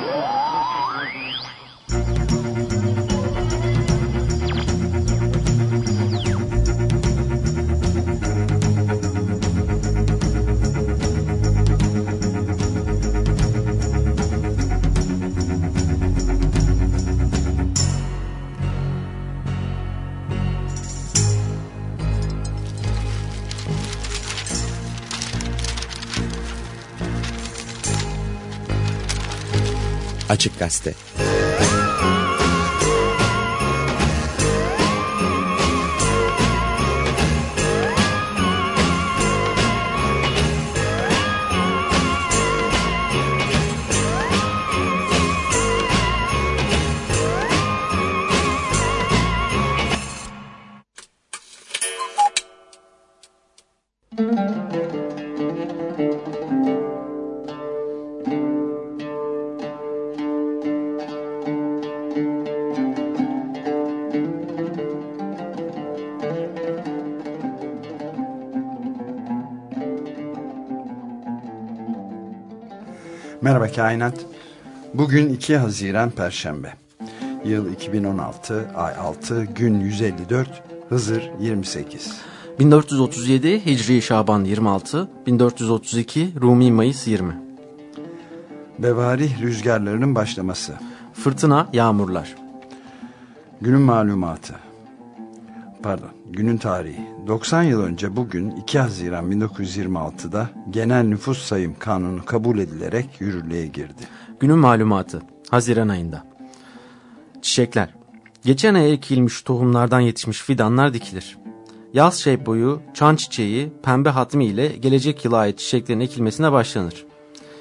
Woo! Açık Gazete Merhaba Kainat. Bugün 2 Haziran Perşembe. Yıl 2016, ay 6, gün 154, Hızır 28. 1437 Hicri Şaban 26, 1432 Rumi Mayıs 20. Bevarih rüzgarlarının başlaması. Fırtına, yağmurlar. Günün malumatı. Pardon, günün tarihi. 90 yıl önce bugün 2 Haziran 1926'da genel nüfus sayım kanunu kabul edilerek yürürlüğe girdi. Günün malumatı. Haziran ayında. Çiçekler. Geçen ay ekilmiş tohumlardan yetişmiş fidanlar dikilir. Yaz boyu çan çiçeği, pembe hatmi ile gelecek yıla ait çiçeklerin ekilmesine başlanır.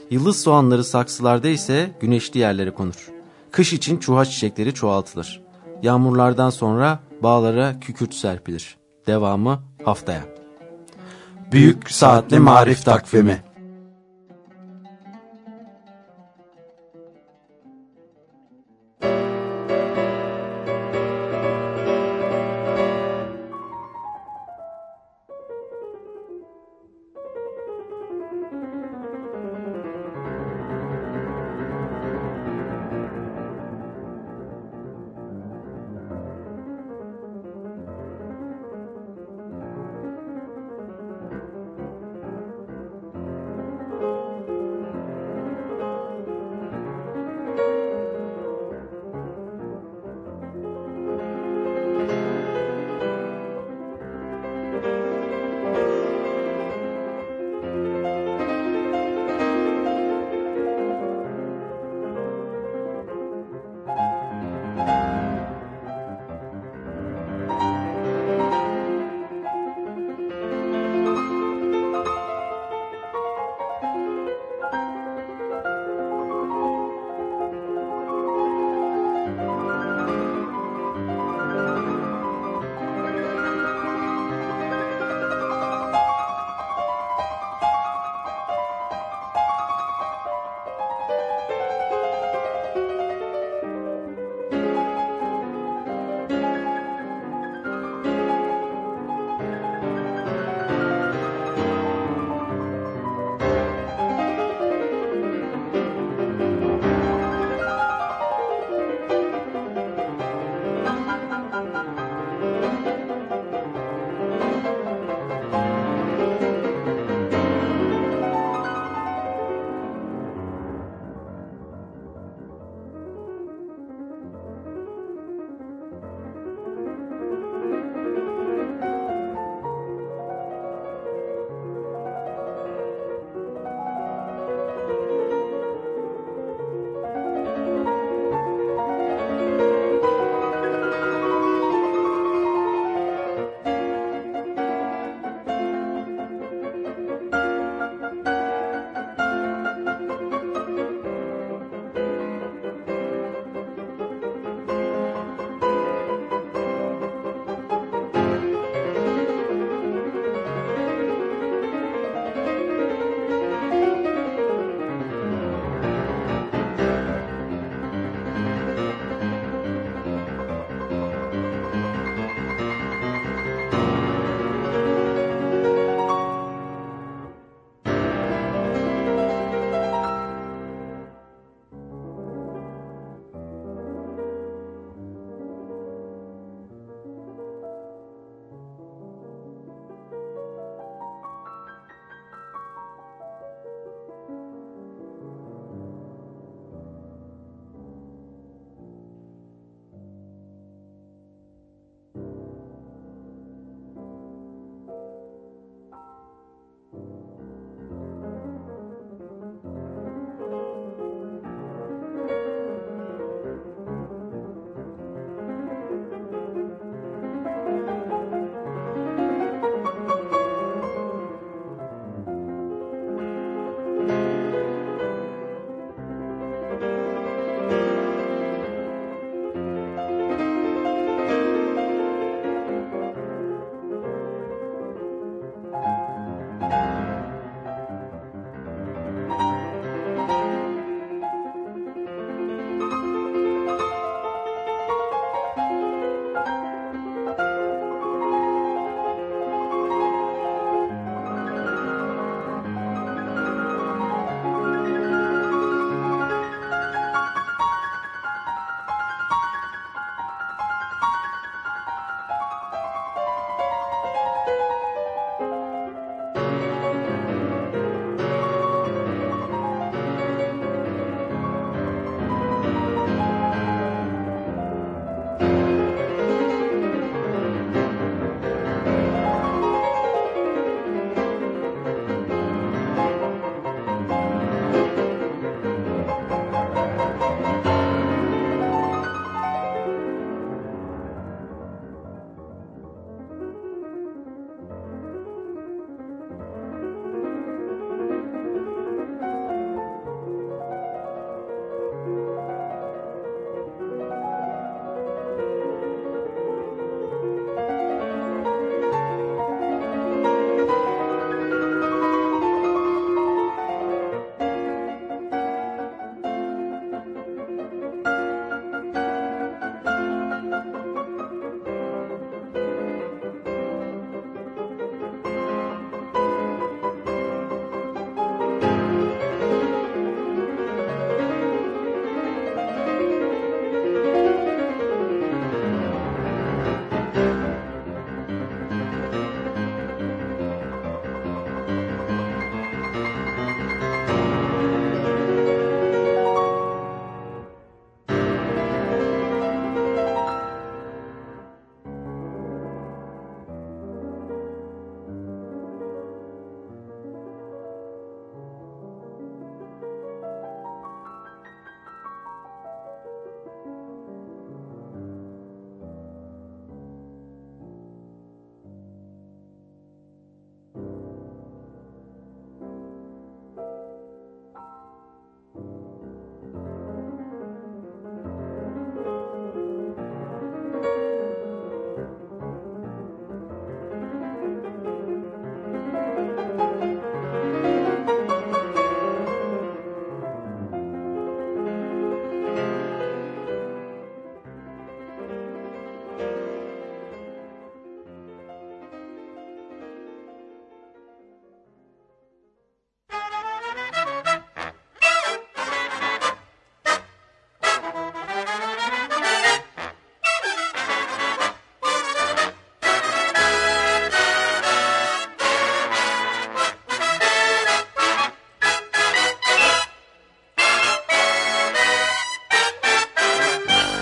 Yıldız soğanları saksılarda ise güneşli yerlere konur. Kış için çuha çiçekleri çoğaltılır. Yağmurlardan sonra bağlara kükürt serpilir. Devamı haftaya. Büyük Saatli Marif Takvimi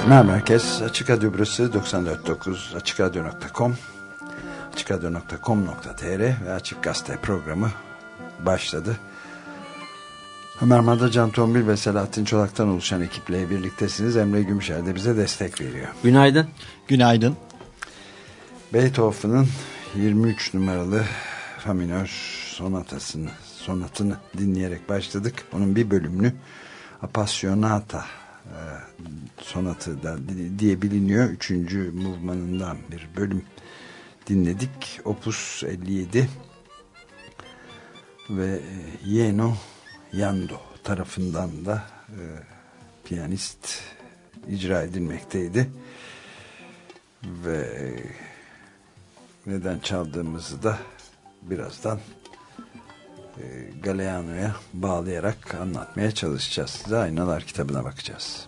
Merhaba herkes. Açık Radyo burası 94.9 AçıkRadyo.com AçıkRadyo.com.tr ve Açık Gazete programı başladı. Ömer Madra, Can Tombil ve Selahattin Çolak'tan oluşan ekiple birliktesiniz. Emre Gümüşer de bize destek veriyor. Günaydın. Günaydın. Beethoven'ın 23 numaralı Fa minör sonatasını, sonatını dinleyerek başladık. Onun bir bölümünü Appassionata sonatı da diye biliniyor. Üçüncü movmanından bir bölüm dinledik. Opus 57 ve Yeno Yando tarafından da e, piyanist icra edilmekteydi. Ve neden çaldığımızı da birazdan e, Galeano'ya bağlayarak anlatmaya çalışacağız. Size Aynalar kitabına bakacağız.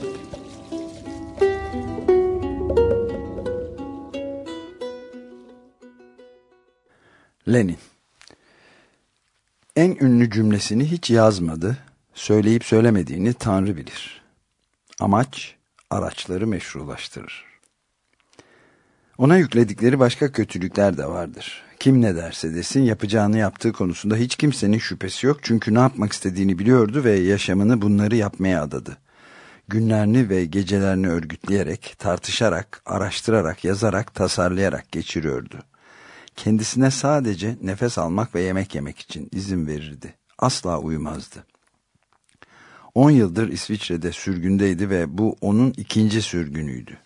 Lenin En ünlü cümlesini hiç yazmadı, söyleyip söylemediğini Tanrı bilir. Amaç, araçları meşrulaştırır. Ona yükledikleri başka kötülükler de vardır. Kim ne derse desin yapacağını yaptığı konusunda hiç kimsenin şüphesi yok çünkü ne yapmak istediğini biliyordu ve yaşamını bunları yapmaya adadı. Günlerini ve gecelerini örgütleyerek, tartışarak, araştırarak, yazarak, tasarlayarak geçiriyordu. Kendisine sadece nefes almak ve yemek yemek için izin verirdi. Asla uyumazdı. 10 yıldır İsviçre'de sürgündeydi ve bu onun ikinci sürgünüydü.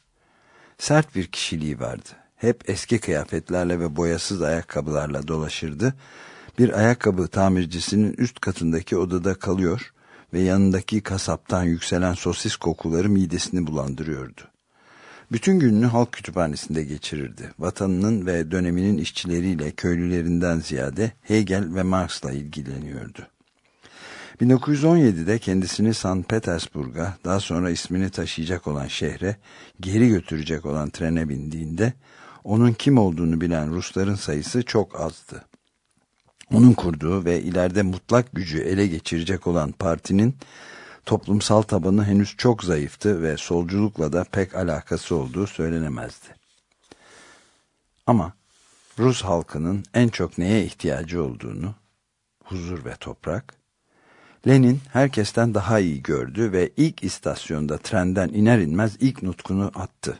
Sert bir kişiliği vardı hep eski kıyafetlerle ve boyasız ayakkabılarla dolaşırdı. Bir ayakkabı tamircisinin üst katındaki odada kalıyor ve yanındaki kasaptan yükselen sosis kokuları midesini bulandırıyordu. Bütün gününü halk kütüphanesinde geçirirdi. Vatanının ve döneminin işçileriyle köylülerinden ziyade Hegel ve Marx'la ilgileniyordu. 1917'de kendisini San Petersburg'a, daha sonra ismini taşıyacak olan şehre, geri götürecek olan trene bindiğinde onun kim olduğunu bilen Rusların sayısı çok azdı. Onun kurduğu ve ileride mutlak gücü ele geçirecek olan partinin toplumsal tabanı henüz çok zayıftı ve solculukla da pek alakası olduğu söylenemezdi. Ama Rus halkının en çok neye ihtiyacı olduğunu, huzur ve toprak, Lenin herkesten daha iyi gördü ve ilk istasyonda trenden iner inmez ilk nutkunu attı.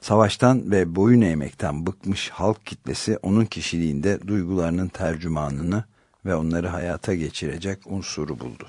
Savaştan ve boyun eğmekten bıkmış halk kitlesi onun kişiliğinde duygularının tercümanını ve onları hayata geçirecek unsuru buldu.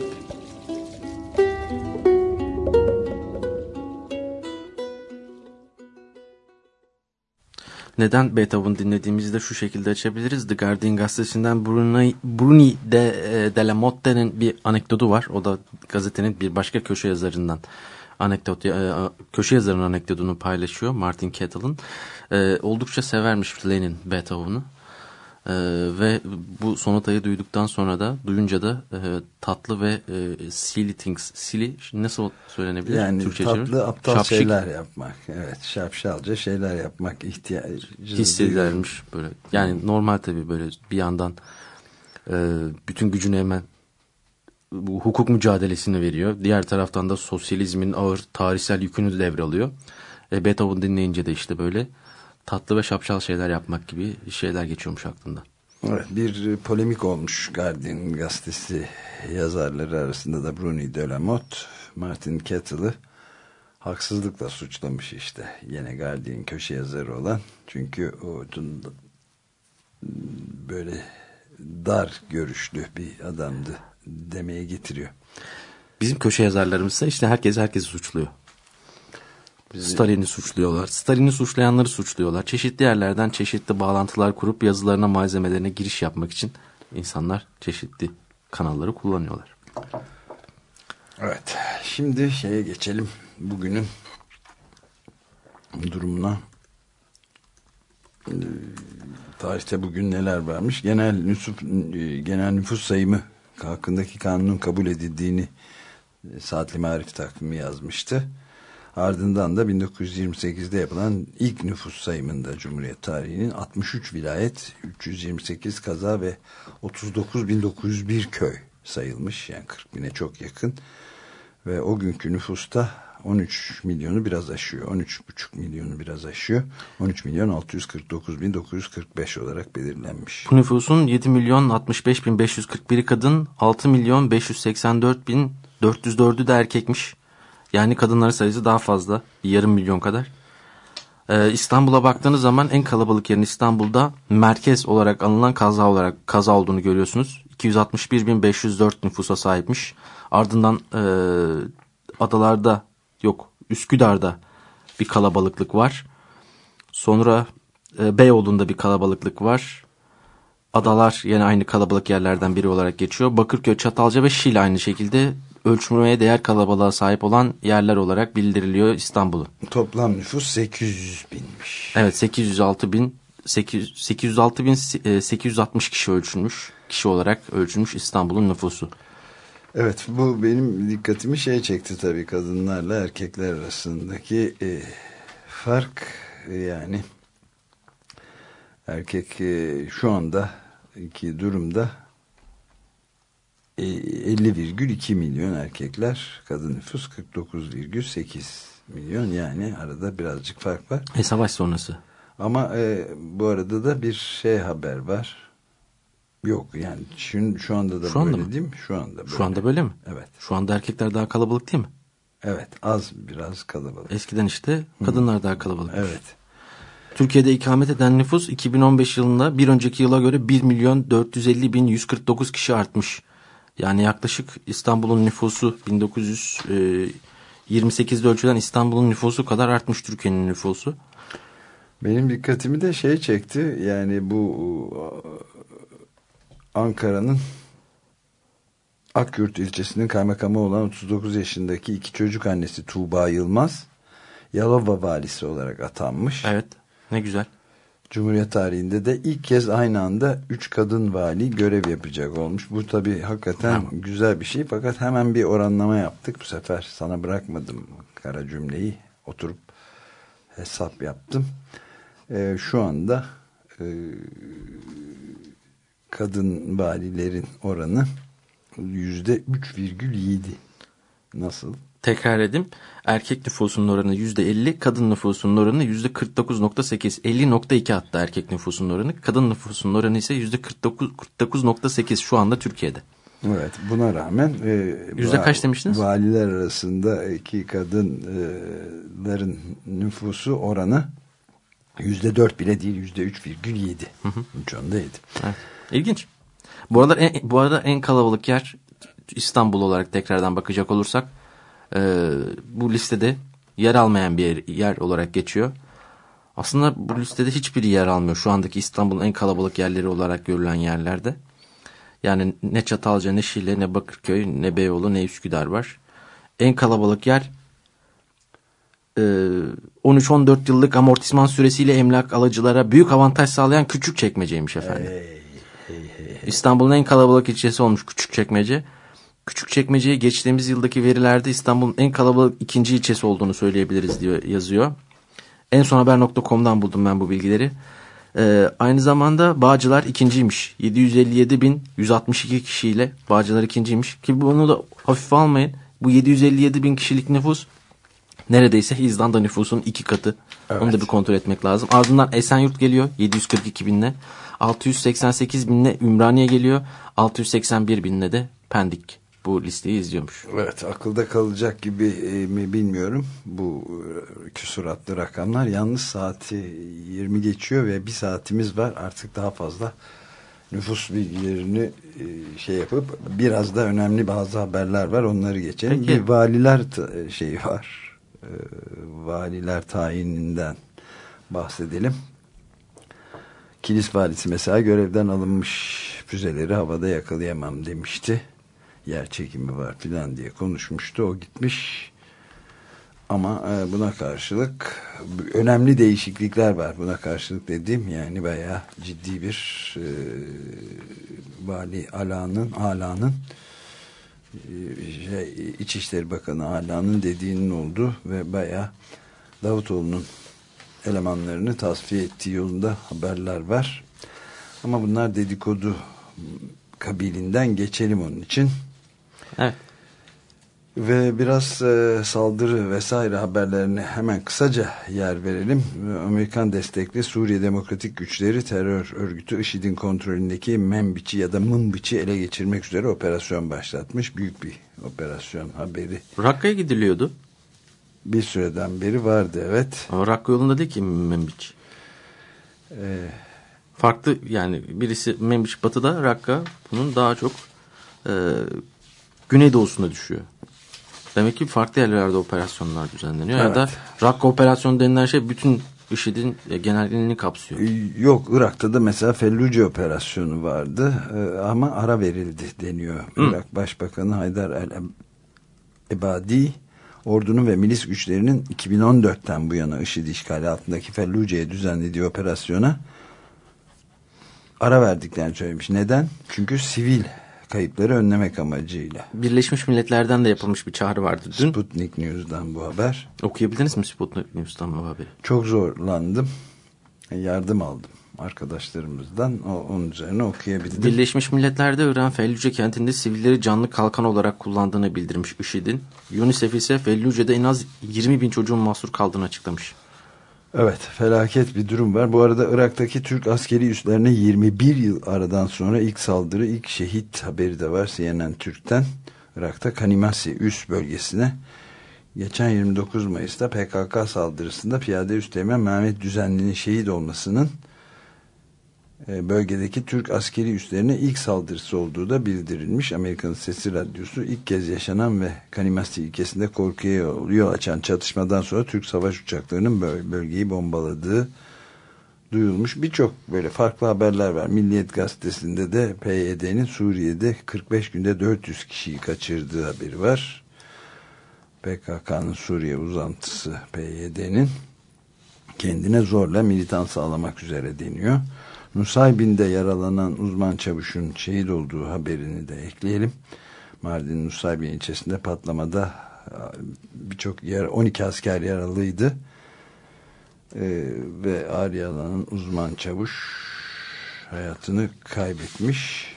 Neden Beethoven dinlediğimizi de şu şekilde açabiliriz. The Guardian gazetesinden Bruni, Bruni de, e, de la Motte'nin bir anekdotu var. O da gazetenin bir başka köşe yazarından anekdot, e, köşe yazarının anekdotunu paylaşıyor Martin Kettle'ın. E, oldukça severmiş Lenin Beethoven'ı. Ee, ve bu sonatayı duyduktan sonra da duyunca da e, tatlı ve e, silly things silly nasıl söylenebilir? Yani Türkçe tatlı çevir? aptal Şapşik şeyler yapmak. Evet şapşalca şeyler yapmak ihtiyacı. hissedilermiş böyle. Yani normal tabii böyle bir yandan e, bütün gücünü hemen bu hukuk mücadelesini veriyor. Diğer taraftan da sosyalizmin ağır tarihsel yükünü devralıyor. E, Beethoven dinleyince de işte böyle tatlı ve şapşal şeyler yapmak gibi şeyler geçiyormuş aklında. Evet, bir polemik olmuş Guardian gazetesi yazarları arasında da Bruni Delamot, Martin Kettle'ı haksızlıkla suçlamış işte. Yine Guardian köşe yazarı olan. Çünkü o böyle dar görüşlü bir adamdı demeye getiriyor. Bizim köşe yazarlarımızsa işte herkes herkesi suçluyor. Stalin'i suçluyorlar. Stalin'i suçlayanları suçluyorlar. Çeşitli yerlerden çeşitli bağlantılar kurup yazılarına malzemelerine giriş yapmak için insanlar çeşitli kanalları kullanıyorlar. Evet. Şimdi şeye geçelim. Bugünün durumuna. Ee, tarihte bugün neler varmış? Genel nüfus, genel nüfus sayımı hakkındaki kanunun kabul edildiğini e, Saatli Marif takvimi yazmıştı. Ardından da 1928'de yapılan ilk nüfus sayımında Cumhuriyet tarihinin 63 vilayet, 328 kaza ve 39.901 köy sayılmış. Yani 40 bine çok yakın. Ve o günkü nüfusta 13 milyonu biraz aşıyor. 13,5 milyonu biraz aşıyor. 13 milyon 649 bin 945 olarak belirlenmiş. Bu nüfusun 7 milyon 65 bin 541 kadın, 6 milyon 584 bin 404'ü de erkekmiş. Yani kadınların sayısı daha fazla. Yarım milyon kadar. Ee, İstanbul'a baktığınız zaman en kalabalık yerin İstanbul'da merkez olarak anılan kaza olarak kaza olduğunu görüyorsunuz. 261.504 nüfusa sahipmiş. Ardından e, adalarda yok Üsküdar'da bir kalabalıklık var. Sonra e, Beyoğlu'nda bir kalabalıklık var. Adalar yine aynı kalabalık yerlerden biri olarak geçiyor. Bakırköy, Çatalca ve Şile aynı şekilde ölçmeye değer kalabalığa sahip olan yerler olarak bildiriliyor İstanbul'un. Toplam nüfus 800 binmiş. Evet 806 bin 800, 806 bin 860 kişi ölçülmüş. Kişi olarak ölçülmüş İstanbul'un nüfusu. Evet bu benim dikkatimi şey çekti tabii kadınlarla erkekler arasındaki e, fark e, yani erkek e, şu anda iki durumda 50,2 milyon erkekler kadın nüfus 49,8 milyon yani arada birazcık fark var. E savaş sonrası. Ama e, bu arada da bir şey haber var. Yok yani şu, şu anda da şu böyle anda değil mi? Şu anda böyle. Şu anda böyle mi? Evet. Şu anda erkekler daha kalabalık değil mi? Evet az biraz kalabalık. Eskiden işte kadınlar Hı. daha kalabalık. Evet. Türkiye'de ikamet eden nüfus 2015 yılında bir önceki yıla göre 1 milyon 450 bin 149 kişi artmış. Yani yaklaşık İstanbul'un nüfusu 1928'de e, ölçülen İstanbul'un nüfusu kadar artmış Türkiye'nin nüfusu. Benim dikkatimi de şey çekti. Yani bu Ankara'nın Akyurt ilçesinin kaymakamı olan 39 yaşındaki iki çocuk annesi Tuğba Yılmaz Yalova valisi olarak atanmış. Evet ne güzel. Cumhuriyet tarihinde de ilk kez aynı anda üç kadın vali görev yapacak olmuş. Bu tabii hakikaten tamam. güzel bir şey. Fakat hemen bir oranlama yaptık. Bu sefer sana bırakmadım kara cümleyi. Oturup hesap yaptım. Ee, şu anda e, kadın valilerin oranı yüzde 3,7. Nasıl? Tekrar edeyim. Erkek nüfusunun oranı %50, kadın nüfusunun oranı %49.8. 50.2 hatta erkek nüfusunun oranı. Kadın nüfusunun oranı ise %49.8 şu anda Türkiye'de. Evet buna rağmen e, yüzde kaç demiştiniz? Valiler arasında iki kadınların nüfusu oranı yüzde dört bile değil yüzde üç virgül yedi. Üç onda yedi. Evet. İlginç. Bu arada en, bu arada en kalabalık yer İstanbul olarak tekrardan bakacak olursak e, bu listede yer almayan bir yer, olarak geçiyor. Aslında bu listede hiçbir yer almıyor şu andaki İstanbul'un en kalabalık yerleri olarak görülen yerlerde. Yani ne Çatalca, ne Şile, ne Bakırköy, ne Beyoğlu, ne Üsküdar var. En kalabalık yer 13-14 e, yıllık amortisman süresiyle emlak alıcılara büyük avantaj sağlayan küçük çekmeceymiş efendim. Hey, hey, hey. İstanbul'un en kalabalık ilçesi olmuş küçük çekmece. Küçükçekmece'ye geçtiğimiz yıldaki verilerde İstanbul'un en kalabalık ikinci ilçesi olduğunu söyleyebiliriz diyor yazıyor. En son haber.com'dan buldum ben bu bilgileri. Ee, aynı zamanda Bağcılar ikinciymiş. 757.162 kişiyle Bağcılar ikinciymiş. Ki bunu da hafife almayın. Bu 757 bin kişilik nüfus Neredeyse İzlanda nüfusunun iki katı. Evet. Onu da bir kontrol etmek lazım. Ardından Esenyurt geliyor 742 binle. 688 binle Ümraniye geliyor. 681 binle de Pendik bu listeyi izliyormuş. Evet akılda kalacak gibi e, mi bilmiyorum bu e, küsuratlı rakamlar. Yalnız saati 20 geçiyor ve bir saatimiz var artık daha fazla nüfus bilgilerini e, şey yapıp biraz da önemli bazı haberler var onları geçelim. Peki. Bir valiler şeyi var valiler tayininden bahsedelim. Kilis valisi mesela görevden alınmış füzeleri havada yakalayamam demişti. Yer çekimi var filan diye konuşmuştu. O gitmiş. Ama e, buna karşılık önemli değişiklikler var. Buna karşılık dediğim yani bayağı ciddi bir e, vali alanın alanın e, şey, İçişleri Bakanı Ala'nın dediğinin oldu ve bayağı Davutoğlu'nun elemanlarını tasfiye ettiği yolunda haberler var. Ama bunlar dedikodu kabilinden geçelim onun için. Evet. Ve biraz e, saldırı vesaire haberlerine hemen kısaca yer verelim. Amerikan destekli Suriye Demokratik Güçleri terör örgütü IŞİD'in kontrolündeki Membiç'i ya da Mınbiç'i ele geçirmek üzere operasyon başlatmış. Büyük bir operasyon haberi Rakka'ya gidiliyordu. bir süreden beri vardı evet. Ama Rakka yolunda değil ki Membiç. Ee, Farklı yani birisi Membiç batıda Rakka bunun daha çok e, güneydoğusuna düşüyor. Demek ki farklı yerlerde operasyonlar düzenleniyor. Ya Evet. da Rakka operasyonu denilen şey bütün IŞİD'in e, genelliğini kapsıyor. Yok Irak'ta da mesela Felluce operasyonu vardı Ee, ama ara verildi deniyor. Irak Başbakanı Haydar el Ebadi ordunun ve milis güçlerinin 2014'ten bu yana IŞİD işgali altındaki Felluce'ye düzenlediği operasyona ara verdiklerini söylemiş. Neden? Çünkü sivil kayıpları önlemek amacıyla. Birleşmiş Milletler'den de yapılmış bir çağrı vardı dün. Sputnik News'dan bu haber. Okuyabildiniz mi Sputnik News'tan bu haberi? Çok zorlandım. Yardım aldım arkadaşlarımızdan. O, onun üzerine okuyabildim. Birleşmiş Milletler'de İran Fellüce kentinde sivilleri canlı kalkan olarak kullandığını bildirmiş IŞİD'in. UNICEF ise Fellüce'de en az 20 bin çocuğun mahsur kaldığını açıklamış. Evet felaket bir durum var. Bu arada Irak'taki Türk askeri üslerine 21 yıl aradan sonra ilk saldırı, ilk şehit haberi de var CNN Türk'ten. Irak'ta Kanimasi üs bölgesine geçen 29 Mayıs'ta PKK saldırısında piyade üsteğmen Mehmet Düzenli'nin şehit olmasının bölgedeki Türk askeri üslerine ilk saldırısı olduğu da bildirilmiş. Amerika'nın Sesi Radyosu ilk kez yaşanan ve Kanimasi ilkesinde korkuya yol, açan çatışmadan sonra Türk savaş uçaklarının böl- bölgeyi bombaladığı duyulmuş. Birçok böyle farklı haberler var. Milliyet gazetesinde de PYD'nin Suriye'de 45 günde 400 kişiyi kaçırdığı haberi var. PKK'nın Suriye uzantısı PYD'nin kendine zorla militan sağlamak üzere deniyor. Nusaybin'de yaralanan uzman çavuşun şehit olduğu haberini de ekleyelim. Mardin Nusaybin ilçesinde patlamada birçok yer 12 asker yaralıydı. Ee, ve ağır yaralanan uzman çavuş hayatını kaybetmiş.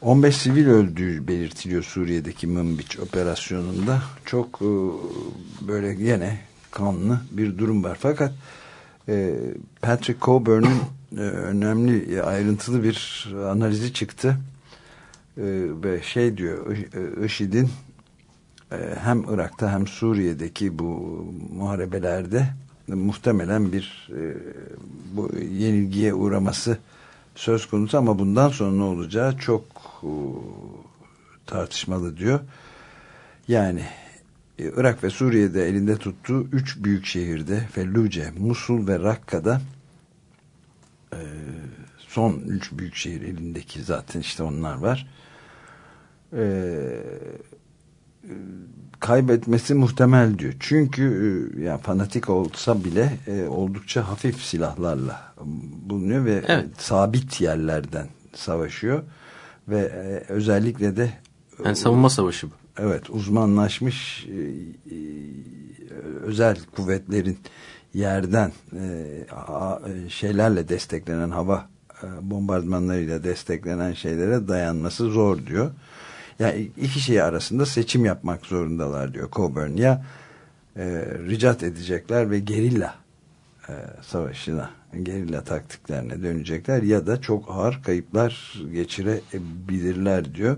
15 sivil öldüğü belirtiliyor Suriye'deki Mınbiç operasyonunda. Çok e, böyle yine kanlı bir durum var. Fakat e, Patrick Coburn'un e, önemli ayrıntılı bir analizi çıktı. E, ve şey diyor I- IŞİD'in e, hem Irak'ta hem Suriye'deki bu muharebelerde muhtemelen bir e, bu yenilgiye uğraması söz konusu ama bundan sonra ne olacağı çok e, tartışmalı diyor. Yani e, Irak ve Suriye'de elinde tuttuğu üç büyük şehirde Felluce, Musul ve Rakka'da e, son üç büyük şehir elindeki zaten işte onlar var. E, kaybetmesi muhtemel diyor. Çünkü e, yani fanatik olsa bile e, oldukça hafif silahlarla bulunuyor ve Evet. sabit yerlerden savaşıyor ve e, özellikle de Yani savunma savaşı bu. Evet uzmanlaşmış e, e, özel kuvvetlerin yerden e, şeylerle desteklenen hava bombardımanlarıyla desteklenen şeylere dayanması zor diyor. Yani iki şey arasında seçim yapmak zorundalar diyor Coburn. Ya e, ricat edecekler ve gerilla e, savaşına, gerilla taktiklerine dönecekler ya da çok ağır kayıplar geçirebilirler diyor.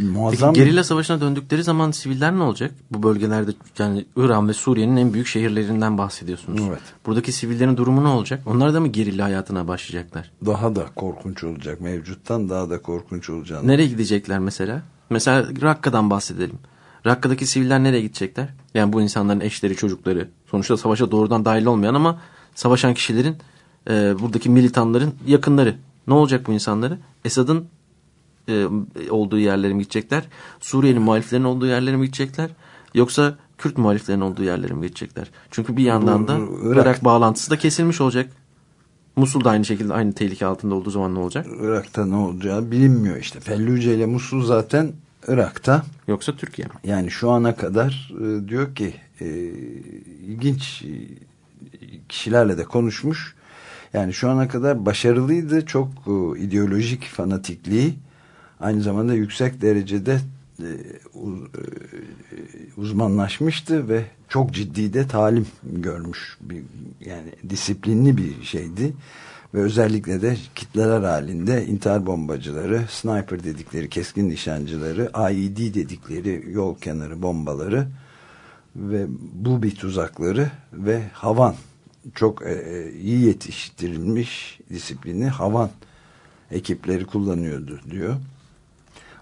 Muazzam Peki gerilla savaşına döndükleri zaman siviller ne olacak? Bu bölgelerde yani İran ve Suriye'nin en büyük şehirlerinden bahsediyorsunuz. Evet. Buradaki sivillerin durumu ne olacak? Onlar da mı gerilla hayatına başlayacaklar? daha da korkunç olacak. Mevcuttan daha da korkunç olacağını. Nereye gidecekler mesela? Mesela Rakka'dan bahsedelim. Rakka'daki siviller nereye gidecekler? Yani bu insanların eşleri, çocukları. Sonuçta savaşa doğrudan dahil olmayan ama savaşan kişilerin, e, buradaki militanların yakınları. Ne olacak bu insanları? Esad'ın e, olduğu yerlere mi gidecekler? Suriye'nin muhaliflerin olduğu yerlere mi gidecekler? Yoksa Kürt muhaliflerin olduğu yerlere mi gidecekler? Çünkü bir yandan da Bu- Irak, Irak- bağlantısı da kesilmiş olacak. Musul da aynı şekilde aynı tehlike altında olduğu zaman ne olacak? Irak'ta ne olacağı bilinmiyor işte. Felluce ile Musul zaten Irak'ta. Yoksa Türkiye mi? Yani şu ana kadar e, diyor ki e, ilginç e, kişilerle de konuşmuş. Yani şu ana kadar başarılıydı. Çok e, ideolojik fanatikliği aynı zamanda yüksek derecede e, e, uzmanlaşmıştı ve çok ciddi de talim görmüş. Bir, yani disiplinli bir şeydi. Ve özellikle de kitleler halinde intihar bombacıları, sniper dedikleri keskin nişancıları, IED dedikleri yol kenarı bombaları ve bu bir tuzakları ve havan çok e, iyi yetiştirilmiş disiplinli havan ekipleri kullanıyordu diyor.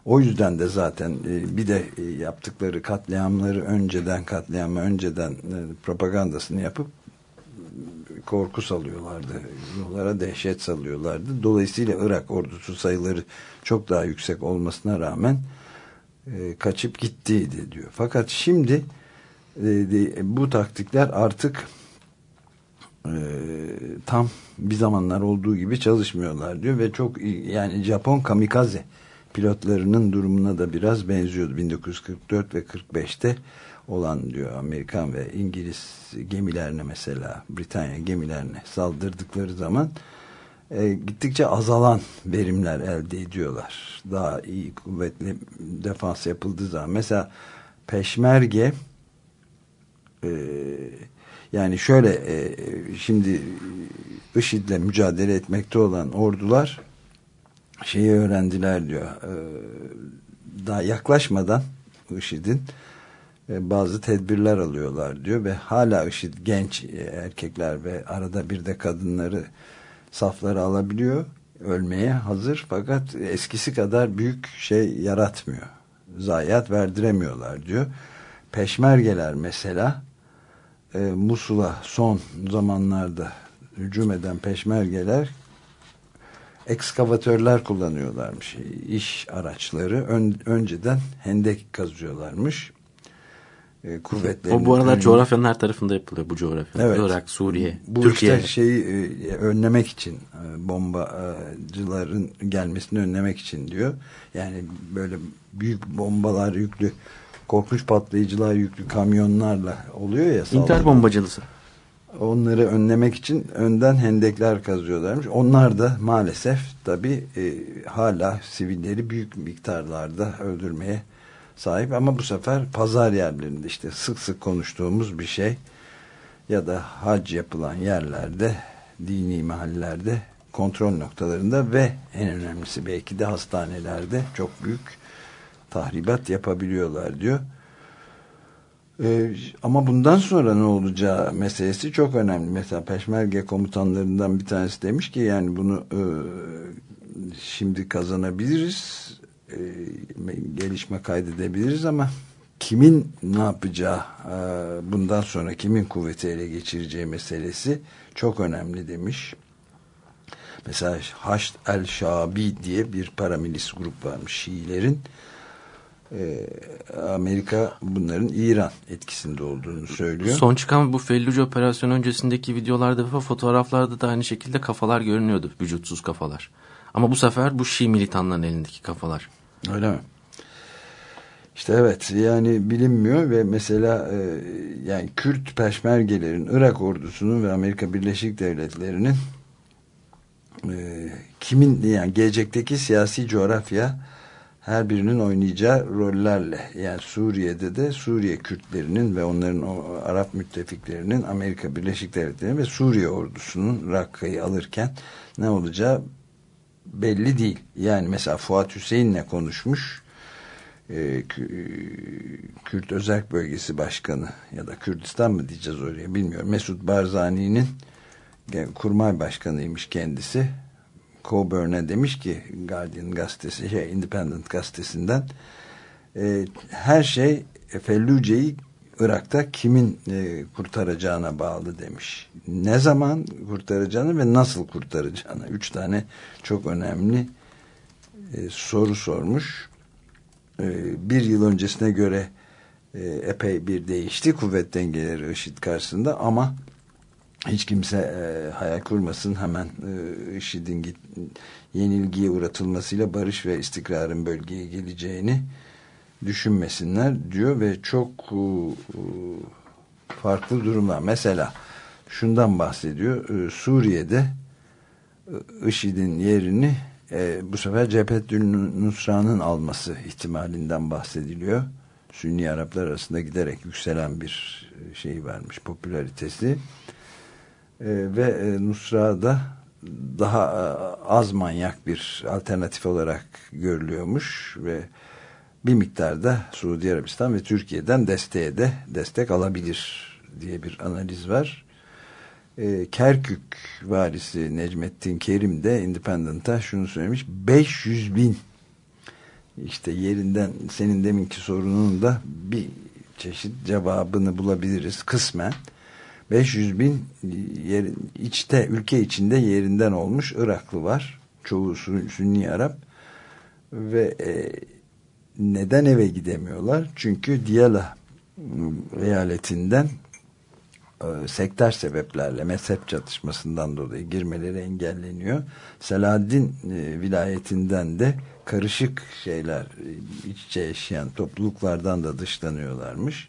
O yüzden de zaten e, bir de e, yaptıkları katliamları önceden katliamı önceden e, propagandasını yapıp korku salıyorlardı. Yollara dehşet salıyorlardı. Dolayısıyla Irak ordusu sayıları çok daha yüksek olmasına rağmen kaçıp gittiydi diyor. Fakat şimdi bu taktikler artık tam bir zamanlar olduğu gibi çalışmıyorlar diyor ve çok yani Japon kamikaze pilotlarının durumuna da biraz benziyordu 1944 ve 45'te olan diyor Amerikan ve İngiliz gemilerine mesela Britanya gemilerine saldırdıkları zaman e, gittikçe azalan verimler elde ediyorlar. Daha iyi kuvvetli defans yapıldığı zaman mesela Peşmerge e, yani şöyle e, şimdi IŞİD'le mücadele etmekte olan ordular şeyi öğrendiler diyor e, daha yaklaşmadan IŞİD'in e, bazı tedbirler alıyorlar diyor ve hala IŞİD genç e, erkekler ve arada bir de kadınları saflara alabiliyor ölmeye hazır fakat eskisi kadar büyük şey yaratmıyor zayiat verdiremiyorlar diyor. Peşmergeler mesela e, Musul'a son zamanlarda hücum eden peşmergeler ekskavatörler kullanıyorlarmış. iş araçları ön, önceden hendek kazıyorlarmış. E, kuvvetlerinin O bu aralar önüne- coğrafyanın her tarafında yapılıyor bu coğrafya. Evet. Irak, Suriye, bu Türkiye. işte şeyi e, önlemek için e, bombacıların gelmesini önlemek için diyor. Yani böyle büyük bombalar yüklü korkunç patlayıcılar yüklü kamyonlarla oluyor ya saldırı. bombacılısı. Onları önlemek için önden hendekler kazıyorlarmış. Onlar da maalesef tabi hala sivilleri büyük miktarlarda öldürmeye sahip ama bu sefer pazar yerlerinde işte sık sık konuştuğumuz bir şey ya da hac yapılan yerlerde dini mahallelerde kontrol noktalarında ve en önemlisi belki de hastanelerde çok büyük tahribat yapabiliyorlar diyor. Ee, ama bundan sonra ne olacağı meselesi çok önemli. Mesela Peşmerge komutanlarından bir tanesi demiş ki yani bunu e, şimdi kazanabiliriz, e, gelişme kaydedebiliriz ama kimin ne yapacağı, e, bundan sonra kimin kuvveti ele geçireceği meselesi çok önemli demiş. Mesela Haşt el-Şabi diye bir paramilis grup varmış Şiilerin. Ee, Amerika bunların İran etkisinde olduğunu söylüyor. Son çıkan bu Felluce operasyonu öncesindeki videolarda ve fotoğraflarda da aynı şekilde kafalar görünüyordu. Vücutsuz kafalar. Ama bu sefer bu Şii militanların elindeki kafalar. Öyle mi? İşte evet yani bilinmiyor ve mesela e, yani Kürt peşmergelerin Irak ordusunun ve Amerika Birleşik Devletleri'nin e, kimin yani gelecekteki siyasi coğrafya her birinin oynayacağı rollerle yani Suriye'de de Suriye Kürtlerinin ve onların o Arap müttefiklerinin Amerika Birleşik Devletleri ve Suriye ordusunun Rakka'yı alırken ne olacağı belli değil. Yani mesela Fuat Hüseyin'le konuşmuş e, Kürt Özerk Bölgesi Başkanı ya da Kürdistan mı diyeceğiz oraya bilmiyorum. Mesut Barzani'nin kurmay başkanıymış kendisi. Coburn'e demiş ki Guardian gazetesi, şey Independent gazetesinden e, her şey Felluce'yi Irak'ta kimin e, kurtaracağına bağlı demiş. Ne zaman kurtaracağını ve nasıl kurtaracağını. Üç tane çok önemli e, soru sormuş. E, bir yıl öncesine göre e, epey bir değişti kuvvet dengeleri IŞİD karşısında ama hiç kimse e, hayal kurmasın hemen e, IŞİD'in yenilgiye uğratılmasıyla barış ve istikrarın bölgeye geleceğini düşünmesinler diyor ve çok e, farklı durumlar. Mesela şundan bahsediyor. E, Suriye'de e, IŞİD'in yerini e, bu sefer Cephetül Nusra'nın alması ihtimalinden bahsediliyor. Sünni Araplar arasında giderek yükselen bir şey varmış popülaritesi. E, ve e, Nusra da daha e, az manyak bir alternatif olarak görülüyormuş ve bir miktarda Suudi Arabistan ve Türkiye'den desteğe de destek alabilir diye bir analiz var. E, Kerkük varisi Necmettin Kerim de Independent'a şunu söylemiş 500 bin işte yerinden senin deminki sorunun da bir çeşit cevabını bulabiliriz kısmen. 500 bin yer, içte ülke içinde yerinden olmuş Iraklı var. Çoğu Sünni Arap ve e, neden eve gidemiyorlar? Çünkü Diyala eyaletinden e, sektör sebeplerle mezhep çatışmasından dolayı girmeleri engelleniyor. Selahaddin e, vilayetinden de karışık şeyler e, iç içe yaşayan topluluklardan da dışlanıyorlarmış.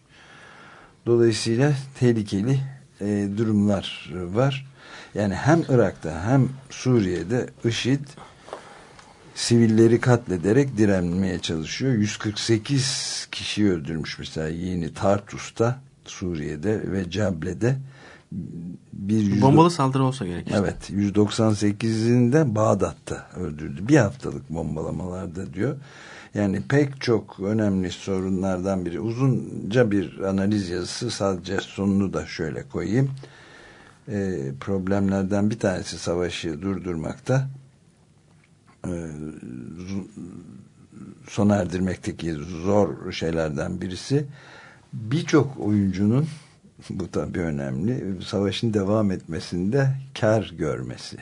Dolayısıyla tehlikeli e, durumlar var. Yani hem Irak'ta hem Suriye'de IŞİD sivilleri katlederek direnmeye çalışıyor. 148 kişi öldürmüş mesela yeni Tartus'ta Suriye'de ve Cable'de bir bombalı saldırı olsa gerek. Işte. Evet 198'inde Bağdat'ta öldürdü. Bir haftalık bombalamalarda diyor. Yani pek çok önemli sorunlardan biri. Uzunca bir analiz yazısı sadece sonunu da şöyle koyayım. E, problemlerden bir tanesi savaşı durdurmakta. E, sona erdirmekteki zor şeylerden birisi birçok oyuncunun bu tabii önemli savaşın devam esmesinde kar görmesi.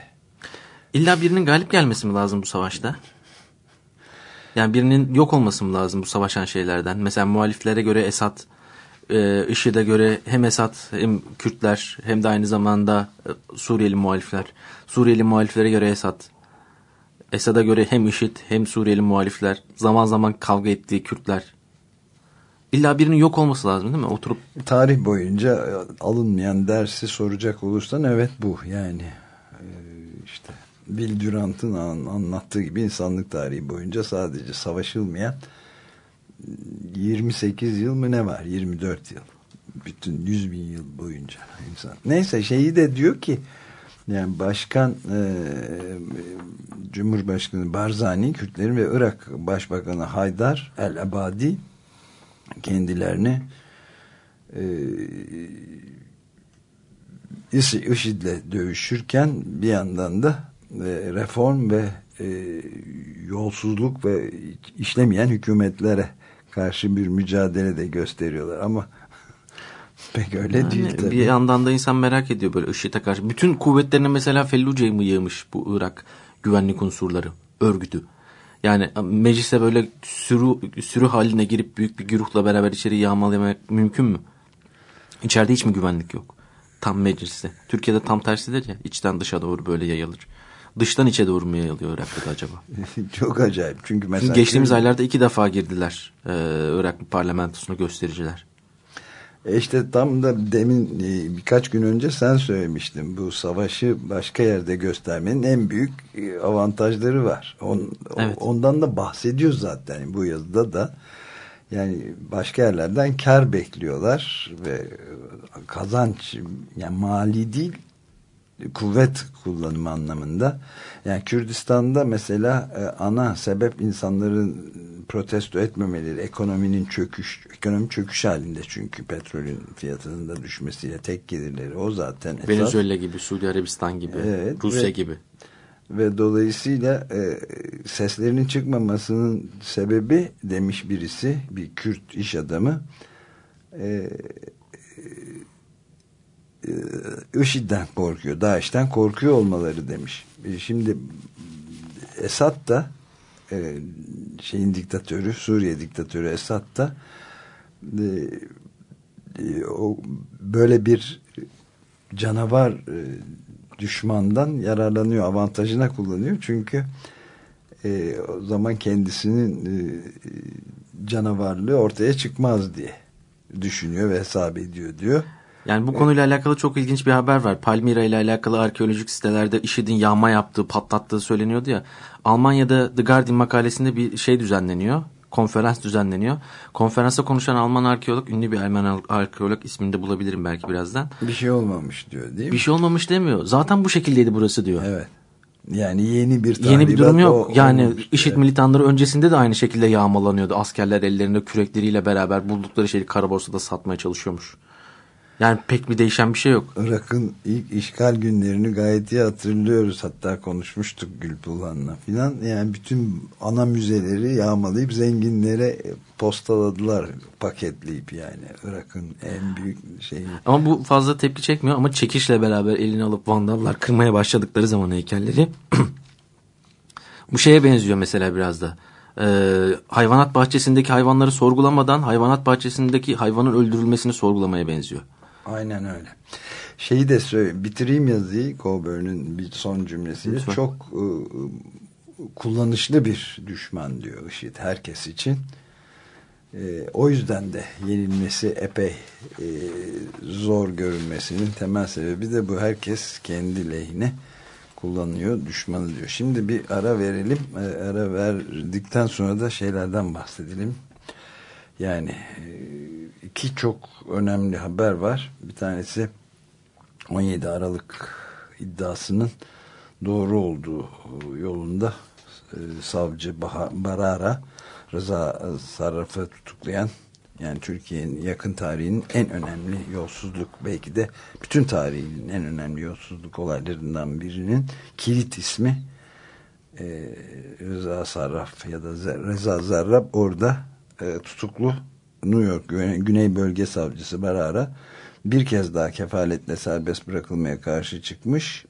İlla birinin galip gelmesi mi lazım bu savaşta? Yani birinin yok olması mı lazım bu savaşan şeylerden? Mesela muhaliflere göre Esad, e, IŞİD'e göre hem Esad hem Kürtler hem de aynı zamanda e, Suriyeli muhalifler. Suriyeli muhaliflere göre Esad. Esad'a göre hem IŞİD hem Suriyeli muhalifler. Zaman zaman kavga ettiği Kürtler. İlla birinin yok olması lazım değil mi? Oturup tarih boyunca e, alınmayan dersi soracak olursan evet bu yani e, işte Bill Durant'ın anlattığı gibi insanlık tarihi boyunca sadece savaşılmayan 28 yıl mı ne var? 24 yıl. Bütün 100 bin yıl boyunca insan. Neyse şeyi de diyor ki yani başkan e, Cumhurbaşkanı Barzani Kürtlerin ve Irak Başbakanı Haydar El Abadi kendilerini e, IŞİD'le dövüşürken bir yandan da e, reform ve e, yolsuzluk ve işlemeyen hükümetlere karşı bir mücadele de gösteriyorlar ama pek öyle yani değil tabii. Bir yandan da insan merak ediyor böyle IŞİD'e karşı. Bütün kuvvetlerine mesela Felluce'yi mi yığmış bu Irak güvenlik unsurları, örgütü? Yani meclise böyle sürü, sürü haline girip büyük bir güruhla beraber içeri yağmalamak mümkün mü? İçeride hiç mi güvenlik yok? Tam mecliste. Türkiye'de tam tersidir ya. içten dışa doğru böyle yayılır dıştan içe doğru mu yayılıyor Irak'ta acaba? Çok acayip. Çünkü mesela geçtiğimiz aylarda iki defa girdiler e, Irak parlamentosuna göstericiler. E işte tam da demin e, birkaç gün önce sen söylemiştin. Bu savaşı başka yerde göstermenin en büyük e, avantajları var. On, Evet. Ondan da bahsediyor zaten bu yazıda da. Yani başka yerlerden kar bekliyorlar ve kazanç yani mali değil kuvvet kullanımı anlamında. Yani Kürdistan'da mesela e, ana sebep insanların protesto etmemeleri, ekonominin çöküş, ekonomi çöküş halinde çünkü petrolün fiyatının da düşmesiyle tek gelirleri o zaten esas. Venezuela gibi, Suudi Arabistan gibi, Evet, Rusya ve- gibi. Ve dolayısıyla e, seslerinin çıkmamasının sebebi demiş birisi, bir Kürt iş adamı, e, IŞİD'den korkuyor, DAEŞ'ten korkuyor olmaları demiş. E, Şimdi Esad da e, şeyin diktatörü, Suriye diktatörü Esad da e, e, o böyle bir canavar e, düşmandan yararlanıyor, avantajına kullanıyor. Çünkü e, o zaman kendisinin e, canavarlığı ortaya çıkmaz diye düşünüyor ve hesap ediyor diyor. Yani bu konuyla alakalı çok ilginç bir haber var. Palmira ile alakalı arkeolojik sitelerde IŞİD'in yağma yaptığı, patlattığı söyleniyordu ya. Almanya'da The Guardian makalesinde bir şey düzenleniyor. Konferans düzenleniyor. Konferansa konuşan Alman arkeolog, ünlü bir Alman arkeolog ismini de bulabilirim belki birazdan. Bir şey olmamış diyor değil mi? Bir şey olmamış demiyor. Zaten bu şekildeydi burası diyor. Evet. Yani yeni bir Yeni bir durum yok. o- Yani olmamış. IŞİD Evet. militanları öncesinde de aynı şekilde yağmalanıyordu. Askerler ellerinde kürekleriyle beraber buldukları şeyi kara borsada satmaya çalışıyormuş. Yani pek bir değişen bir şey yok. Irak'ın ilk işgal günlerini gayet iyi hatırlıyoruz. Hatta konuşmuştuk Gülpulhan'la filan. Yani bütün ana müzeleri yağmalayıp zenginlere postaladılar paketleyip yani. Irak'ın en büyük şeyi. Ama bu fazla tepki çekmiyor ama çekişle beraber elini alıp vandallar kırmaya başladıkları zaman heykelleri bu şeye benziyor mesela biraz da. Ee, hayvanat bahçesindeki hayvanları sorgulamadan hayvanat bahçesindeki hayvanın öldürülmesini sorgulamaya benziyor. Aynen öyle. Şeyi de söyle, bitireyim yazıyı Coburn'un bir son cümlesiyle. Lütfen. Çok e, kullanışlı bir düşman diyor IŞİD herkes için. E, o yüzden de yenilmesi epey e, zor görünmesinin temel sebebi de bu. Herkes kendi lehine kullanıyor, düşmanı diyor. Şimdi bir ara verelim. E, ara verdikten sonra da şeylerden bahsedelim. Yani e, iki çok önemli haber var. Bir tanesi 17 Aralık iddiasının doğru olduğu yolunda e, savcı Barara Rıza Sarraf'ı tutuklayan yani Türkiye'nin yakın tarihinin en önemli yolsuzluk belki de bütün tarihinin en önemli yolsuzluk olaylarından birinin kilit ismi e, Rıza Sarraf ya da Reza Zarrab orada e, tutuklu New York Güne- Güney Bölge Savcısı Barara bir kez daha kefaletle serbest bırakılmaya karşı çıkmış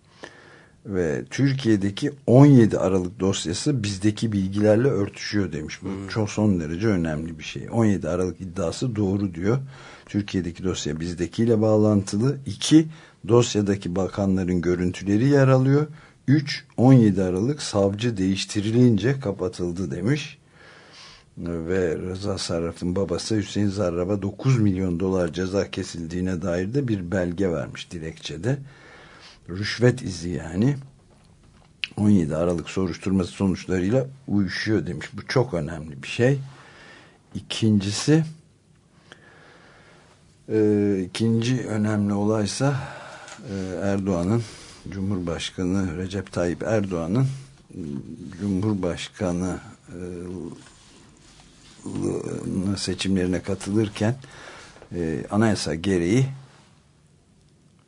ve Türkiye'deki 17 Aralık dosyası bizdeki bilgilerle örtüşüyor demiş. Bu çok son derece önemli bir şey. 17 Aralık iddiası doğru diyor. Türkiye'deki dosya bizdekiyle bağlantılı. 2. Dosyadaki bakanların görüntüleri yer alıyor. 3. 17 Aralık savcı değiştirilince kapatıldı demiş. Ve Rıza Sarraf'ın babası Hüseyin Zarrab'a 9 milyon dolar ceza kesildiğine dair de bir belge vermiş dilekçede. Rüşvet izi yani. 17 Aralık soruşturması sonuçlarıyla uyuşuyor demiş. Bu çok önemli bir şey. İkincisi e, ikinci önemli olaysa e, Erdoğan'ın Cumhurbaşkanı Recep Tayyip Erdoğan'ın e, Cumhurbaşkanı e, seçimlerine katılırken e, anayasa gereği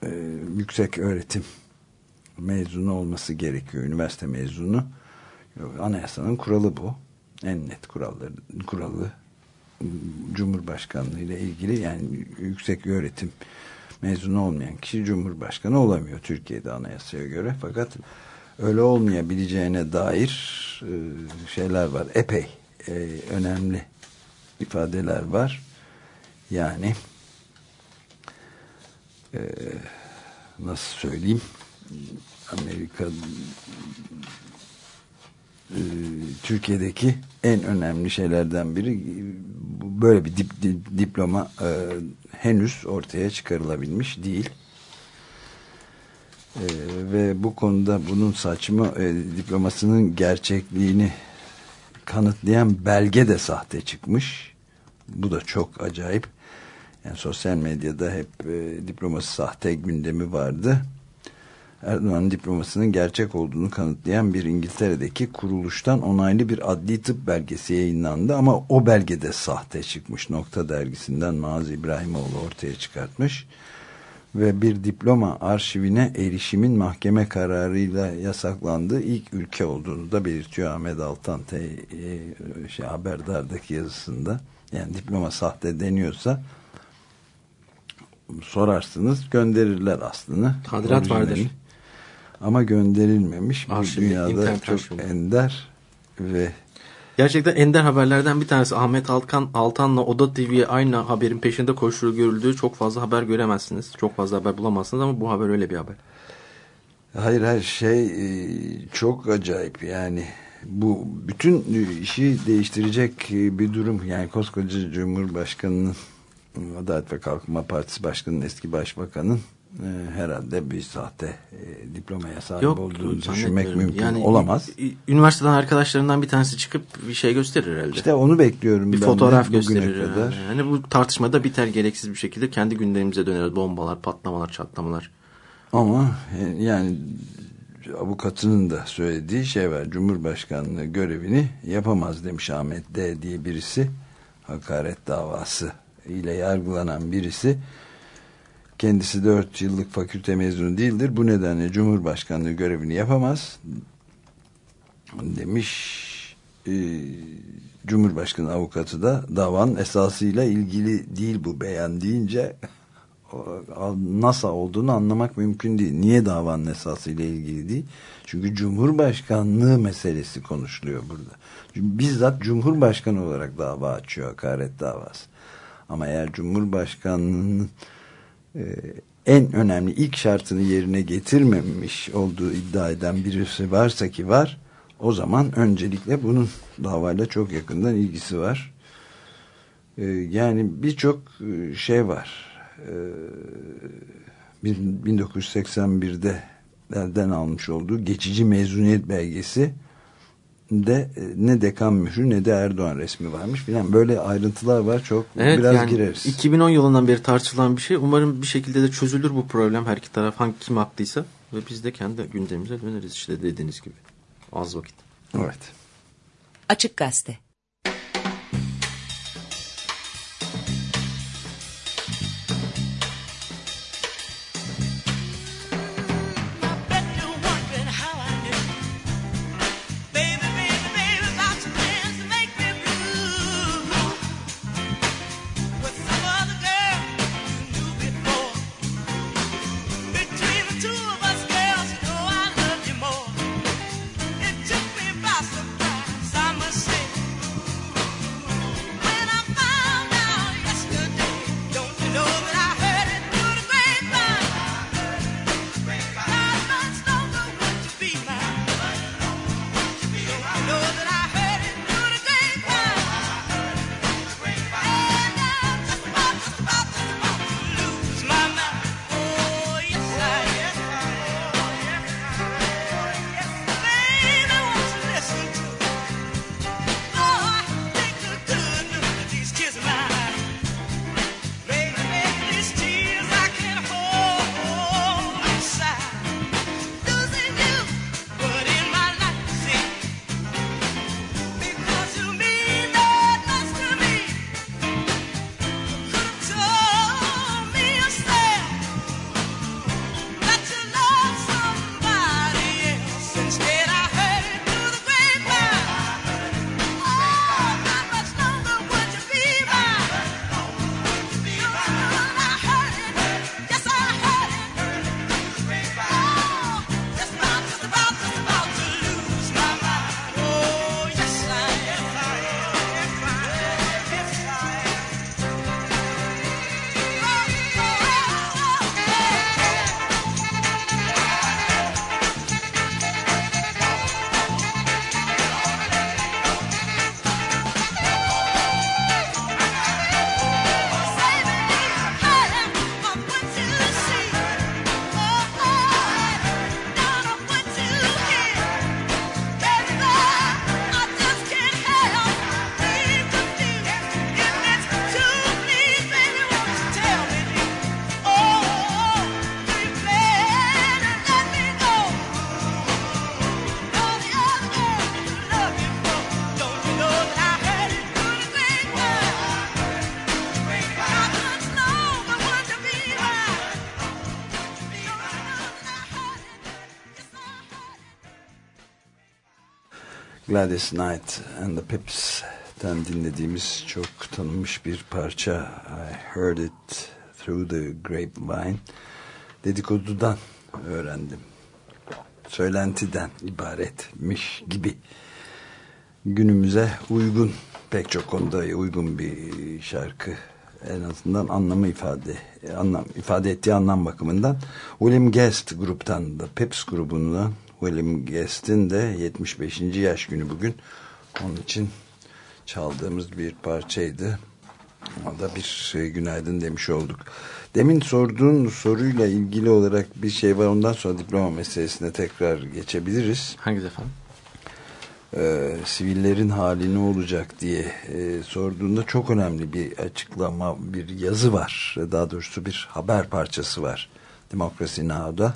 e, yüksek öğretim mezunu olması gerekiyor. Üniversite mezunu. Anayasanın kuralı bu. En net kuralları, kuralı Cumhurbaşkanlığı ile ilgili yani yüksek öğretim mezunu olmayan kişi Cumhurbaşkanı olamıyor Türkiye'de anayasaya göre. Fakat öyle olmayabileceğine dair e, şeyler var. Epey e, önemli ifadeler var. Yani e, nasıl söyleyeyim Amerika e, Türkiye'deki en önemli şeylerden biri böyle bir dip, dip, diploma e, henüz ortaya çıkarılabilmiş değil. E, ve bu konuda bunun saçma e, diplomasının gerçekliğini kanıtlayan belge de sahte çıkmış. Bu da çok acayip. Yani sosyal medyada hep e, diploması sahte gündemi vardı. Erdoğan'ın diplomasının gerçek olduğunu kanıtlayan bir İngiltere'deki kuruluştan onaylı bir adli tıp belgesi yayınlandı ama o belgede sahte çıkmış. Nokta dergisinden Mazi İbrahimoğlu ortaya çıkartmış ve bir diploma arşivine erişimin mahkeme kararıyla yasaklandığı ilk ülke olduğunu da belirtiyor Ahmet Altan te, e, şey, Haberdar'daki yazısında. Yani diploma sahte deniyorsa sorarsınız gönderirler aslını. Tadilat vardır. Ama gönderilmemiş. Arşiv, Bu dünyada çok arşivi. ender ve Gerçekten ender haberlerden bir tanesi Ahmet Alkan Altan'la Oda TV'ye aynı haberin peşinde koştuğu görüldüğü çok fazla haber göremezsiniz. Çok fazla haber bulamazsınız ama bu haber öyle bir haber. Hayır her şey e, çok acayip yani bu bütün işi değiştirecek e, bir durum yani koskoca Cumhurbaşkanı'nın Adalet ve Kalkınma Partisi Başkanı'nın eski başbakanın herhalde bir sahte e, diplomaya sahip olduğunu düşünmek mümkün yani, olamaz. Üniversiteden arkadaşlarından bir tanesi çıkıp bir şey gösterir herhalde. İşte onu bekliyorum bir fotoğraf gösterir. kadar. Yani. yani bu tartışmada biter gereksiz bir şekilde kendi gündemimize döneriz. Bombalar, patlamalar, çatlamalar. Ama e, yani avukatının da söylediği şey var. Cumhurbaşkanlığı görevini yapamaz demiş Ahmet D diye birisi. Hakaret davası ile yargılanan birisi. Kendisi 4 yıllık fakülte mezunu değildir. Bu nedenle Cumhurbaşkanlığı görevini yapamaz demiş. Ee, Cumhurbaşkanı avukatı da davanın esasıyla ilgili değil bu beyan deyince nasıl olduğunu anlamak mümkün değil. Niye davanın esasıyla ilgili değil? Çünkü Cumhurbaşkanlığı meselesi konuşuluyor burada. Bizzat Cumhurbaşkanı olarak dava açıyor hakaret davası. Ama eğer Cumhurbaşkanlığının en önemli ilk şartını yerine getirmemiş olduğu iddia eden birisi varsa ki var o zaman öncelikle bunun davayla çok yakından ilgisi var. E, yani birçok e, şey var. E, bir- 1981'de elden almış olduğu geçici mezuniyet belgesi de e, ne dekan mührü ne de Erdoğan resmi varmış filan böyle ayrıntılar var çok Evet biraz yani gireriz. 2010 yılından beri tartışılan bir şey. Umarım bir şekilde de çözülür bu problem her iki taraf hangi kim haklıysa ve biz de kendi gündemimize döneriz işte dediğiniz gibi. Az vakit. Evet. Açık Gazete Gladys Knight and the Pips'ten dinlediğimiz çok tanınmış bir parça. I Heard It Through the Grapevine. Dedikodudan öğrendim. Söylentiden ibaretmiş gibi. Günümüze uygun pek çok konuda uygun bir şarkı. En azından anlamı ifade anlam ifade ettiği anlam bakımından. William Guest gruptan da Pips grubundan William Guest'in de 75. yaş günü bugün onun için çaldığımız bir parçaydı ona da bir şey, günaydın demiş olduk demin sorduğun soruyla ilgili olarak bir şey var ondan sonra diploma meselesine tekrar geçebiliriz Hangisi efendim? e, sivillerin hali ne olacak diye e, sorduğunda çok önemli bir açıklama, bir yazı var. Daha doğrusu bir haber parçası var. Demokrasi Now'da.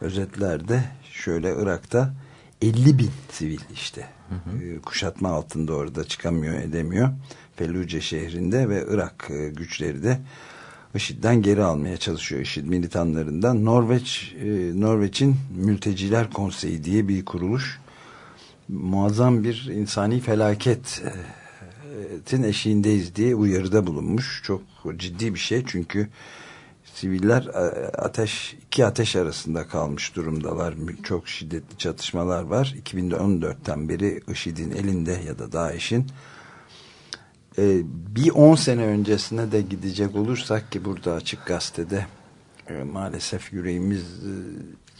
Özetlerde şöyle Irak'ta 50 bin sivil işte e, kuşatma altında orada çıkamıyor edemiyor. Felluce şehrinde ve Irak e, güçleri de IŞİD'den geri almaya çalışıyor IŞİD militanlarından. Norveç e, Norveç'in Mülteciler Konseyi diye bir kuruluş muazzam bir insani felaketin eşiğindeyiz diye uyarıda bulunmuş. Çok ciddi bir şey çünkü siviller e, ateş iki ateş arasında kalmış durumdalar. Çok şiddetli çatışmalar var. 2014'ten beri IŞİD'in elinde ya da DAEŞ'in e, bir 10 sene öncesine de gidecek olursak ki burada açık gazetede e, maalesef yüreğimiz e,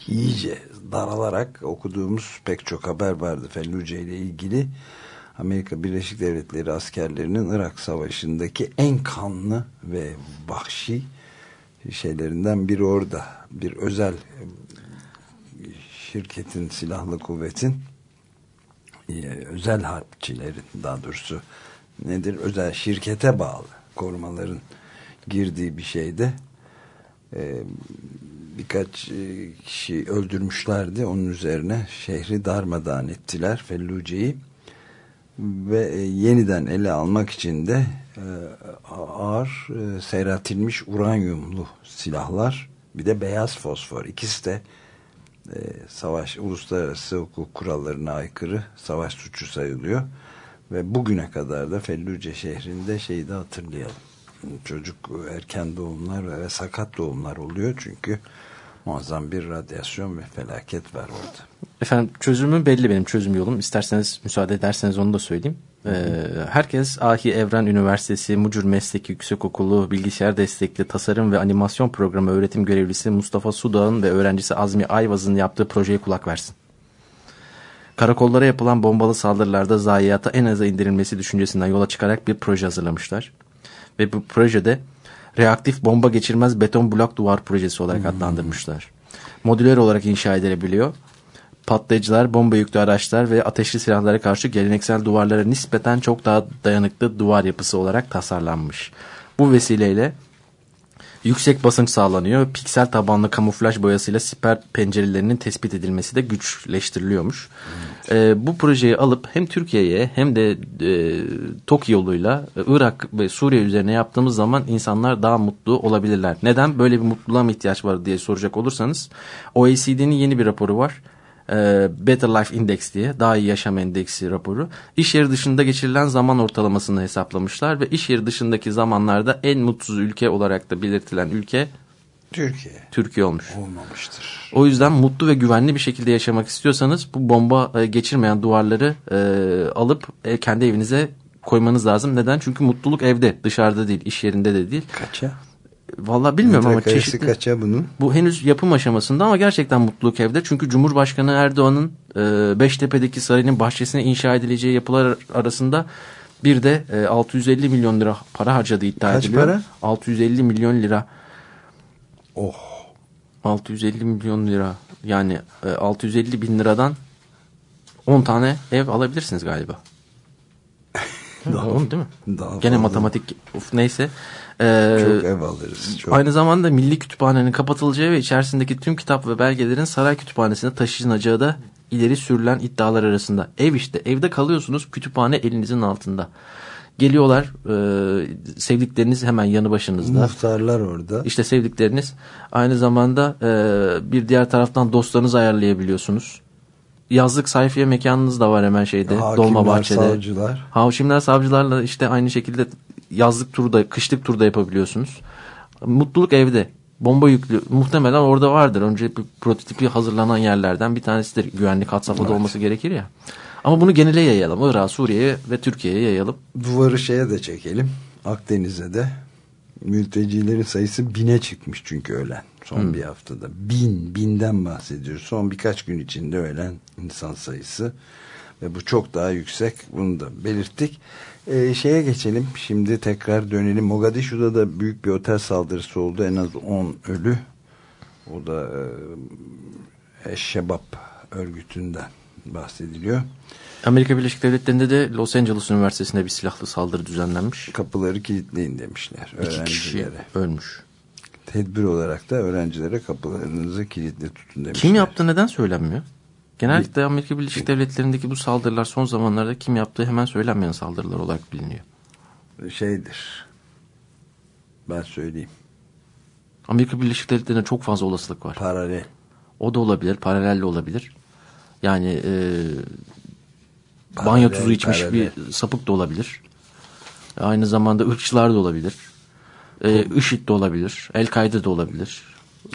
iyice daralarak okuduğumuz pek çok haber vardı Felluce ile ilgili. Amerika Birleşik Devletleri askerlerinin Irak Savaşı'ndaki en kanlı ve vahşi şeylerinden biri orada. Bir özel şirketin, silahlı kuvvetin e, özel harpçilerin daha doğrusu nedir? Özel şirkete bağlı korumaların girdiği bir şeyde e, birkaç e, kişi öldürmüşlerdi. Onun üzerine şehri darmadağın ettiler Felluce'yi ve e, yeniden ele almak için de e, ağır e, seyreltilmiş uranyumlu silahlar bir de beyaz fosfor. İkisi de savaş uluslararası hukuk kurallarına aykırı savaş suçu sayılıyor. Ve bugüne kadar da Felluce şehrinde şeyi de hatırlayalım. Çocuk erken doğumlar ve sakat doğumlar oluyor çünkü muazzam bir radyasyon ve felaket var orada. Efendim çözümü belli benim çözüm yolum. İsterseniz müsaade ederseniz onu da söyleyeyim. Ee, herkes Ahi Evren Üniversitesi Mucur Meslek Yüksekokulu Bilgisayar Destekli Tasarım ve Animasyon Programı öğretim görevlisi Mustafa Sudağ'ın ve öğrencisi Azmi Ayvaz'ın yaptığı projeye kulak versin. Karakollara yapılan bombalı saldırılarda zayiata en aza indirilmesi düşüncesinden yola çıkarak bir proje hazırlamışlar. Ve bu projede reaktif bomba geçirmez beton blok duvar projesi olarak adlandırmışlar. Modüler olarak inşa edilebiliyor. Patlayıcılar, bomba yüklü araçlar ve ateşli silahlara karşı geleneksel duvarlara nispeten çok daha dayanıklı duvar yapısı olarak tasarlanmış. Bu vesileyle yüksek basınç sağlanıyor. Piksel tabanlı kamuflaj boyasıyla siper pencerelerinin tespit edilmesi de güçleştiriliyormuş. Ee, bu projeyi alıp hem Türkiye'ye hem de e, TOK yoluyla e, Irak ve Suriye üzerine yaptığımız zaman insanlar daha mutlu olabilirler. Neden? Böyle bir mutluluğa mı ihtiyaç var diye soracak olursanız OECD'nin yeni bir raporu var. Ee, Better Life Index diye daha iyi yaşam endeksi raporu. İş yeri dışında geçirilen zaman ortalamasını hesaplamışlar ve iş yeri dışındaki zamanlarda en mutsuz ülke olarak da belirtilen ülke Türkiye Türkiye olmuş. olmamıştır. O yüzden mutlu ve güvenli bir şekilde yaşamak istiyorsanız bu bomba e, geçirmeyen duvarları e, alıp e, kendi evinize koymanız lazım. Neden? Çünkü mutluluk evde, dışarıda değil, iş yerinde de değil. Kaça? Vallahi bilmiyorum ama Metrekaresi çeşitli. kaça bunun? Bu henüz yapım aşamasında ama gerçekten mutluluk evde. Çünkü Cumhurbaşkanı Erdoğan'ın e, Beştepe'deki sarayın bahçesine inşa edileceği yapılar arasında bir de e, 650 milyon lira para harcadığı iddia Kaç ediliyor. para? 650 milyon lira. Oh 650 milyon lira yani e, 650 bin liradan 10 tane ev alabilirsiniz galiba. Daha- Onu değil mi? daha Gene fazla. matematik uf, neyse. Ee, çok ev alırız. Çok. Aynı zamanda Milli Kütüphane'nin kapatılacağı ve içerisindeki tüm kitap ve belgelerin saray kütüphanesine taşınacağı da ileri sürülen iddialar arasında. Ev işte evde kalıyorsunuz kütüphane elinizin altında. Geliyorlar e, sevdikleriniz hemen yanı başınızda. Muhtarlar orada. İşte sevdikleriniz aynı zamanda e, bir diğer taraftan dostlarınızı ayarlayabiliyorsunuz. yazlık sayfiye mekanınız da var hemen şeyde. Hakimler, Dolmabahçe'de. savcılar. Hakimler, savcılarla işte aynı şekilde yazlık turu da, kışlık turu da yapabiliyorsunuz. Mutluluk evde. Bomba yüklü. Muhtemelen orada vardır. Önce bir prototipi hazırlanan yerlerden bir tanesidir. Güvenlik hat safhada olması gerekir ya. Ama bunu genele yayalım. Irak'a, Suriye'ye ve Türkiye'ye yayalım. Duvarı şeye de çekelim. Akdeniz'e de. Mültecilerin sayısı bine çıkmış çünkü ölen. Son bir haftada. Bin, binden bahsediyoruz. Son birkaç gün içinde ölen insan sayısı. Ve bu çok daha yüksek. Bunu da belirttik. Ee, şeye geçelim. Şimdi tekrar dönelim. Mogadishu'da da büyük bir otel saldırısı oldu. En az 10 ölü. O da e, Eşşebap örgütünden bahsediliyor. Amerika Birleşik Devletleri'nde de Los Angeles Üniversitesi'nde bir silahlı saldırı düzenlenmiş. Kapıları kilitleyin demişler İki kişi ölmüş. Tedbir olarak da öğrencilere kapılarınızı kilitli tutun demişler. Kim yaptı neden söylenmiyor? Genellikle Amerika Birleşik Devletleri'ndeki bu saldırılar son zamanlarda kim yaptığı hemen söylenmeyen saldırılar olarak biliniyor. Şeydir. Ben söyleyeyim. Amerika Birleşik Devletleri'nde çok fazla olasılık var. Paralel. O da olabilir, paralel de olabilir. Yani e, Paralel, banyo tuzu içmiş paralel. bir sapık da olabilir. Aynı zamanda ırkçılar da olabilir. E, IŞİD de olabilir. El-Kaide de olabilir.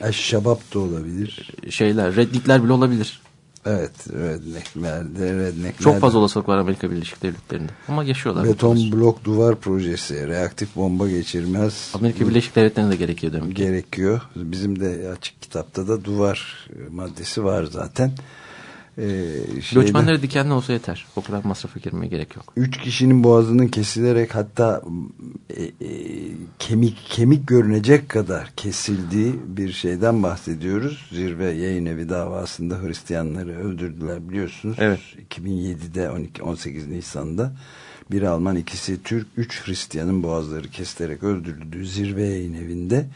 Eşşebap da olabilir. Şeyler, Redditler bile olabilir. Evet. Redneckler de redneckler Çok fazla olasılık var Amerika Birleşik Devletleri'nde. Ama yaşıyorlar. Beton blok duvar projesi. Reaktif bomba geçirmez. Amerika Birleşik Devletleri'ne de gerekiyor demek. ki. gerekiyor. Bizim de açık kitapta da duvar maddesi var zaten. Ee, şeyde- Göçmenleri dikenli olsa yeter. O kadar masrafa girmeye gerek yok. Üç kişinin boğazının kesilerek hatta e, e, kemik kemik görünecek kadar kesildiği bir şeyden bahsediyoruz. Zirve yayın evi davasında Hristiyanları öldürdüler biliyorsunuz. Evet. 2007'de 12 18 Nisan'da bir Alman ikisi Türk üç Hristiyanın boğazları kesilerek öldürüldüğü zirve yayın evinde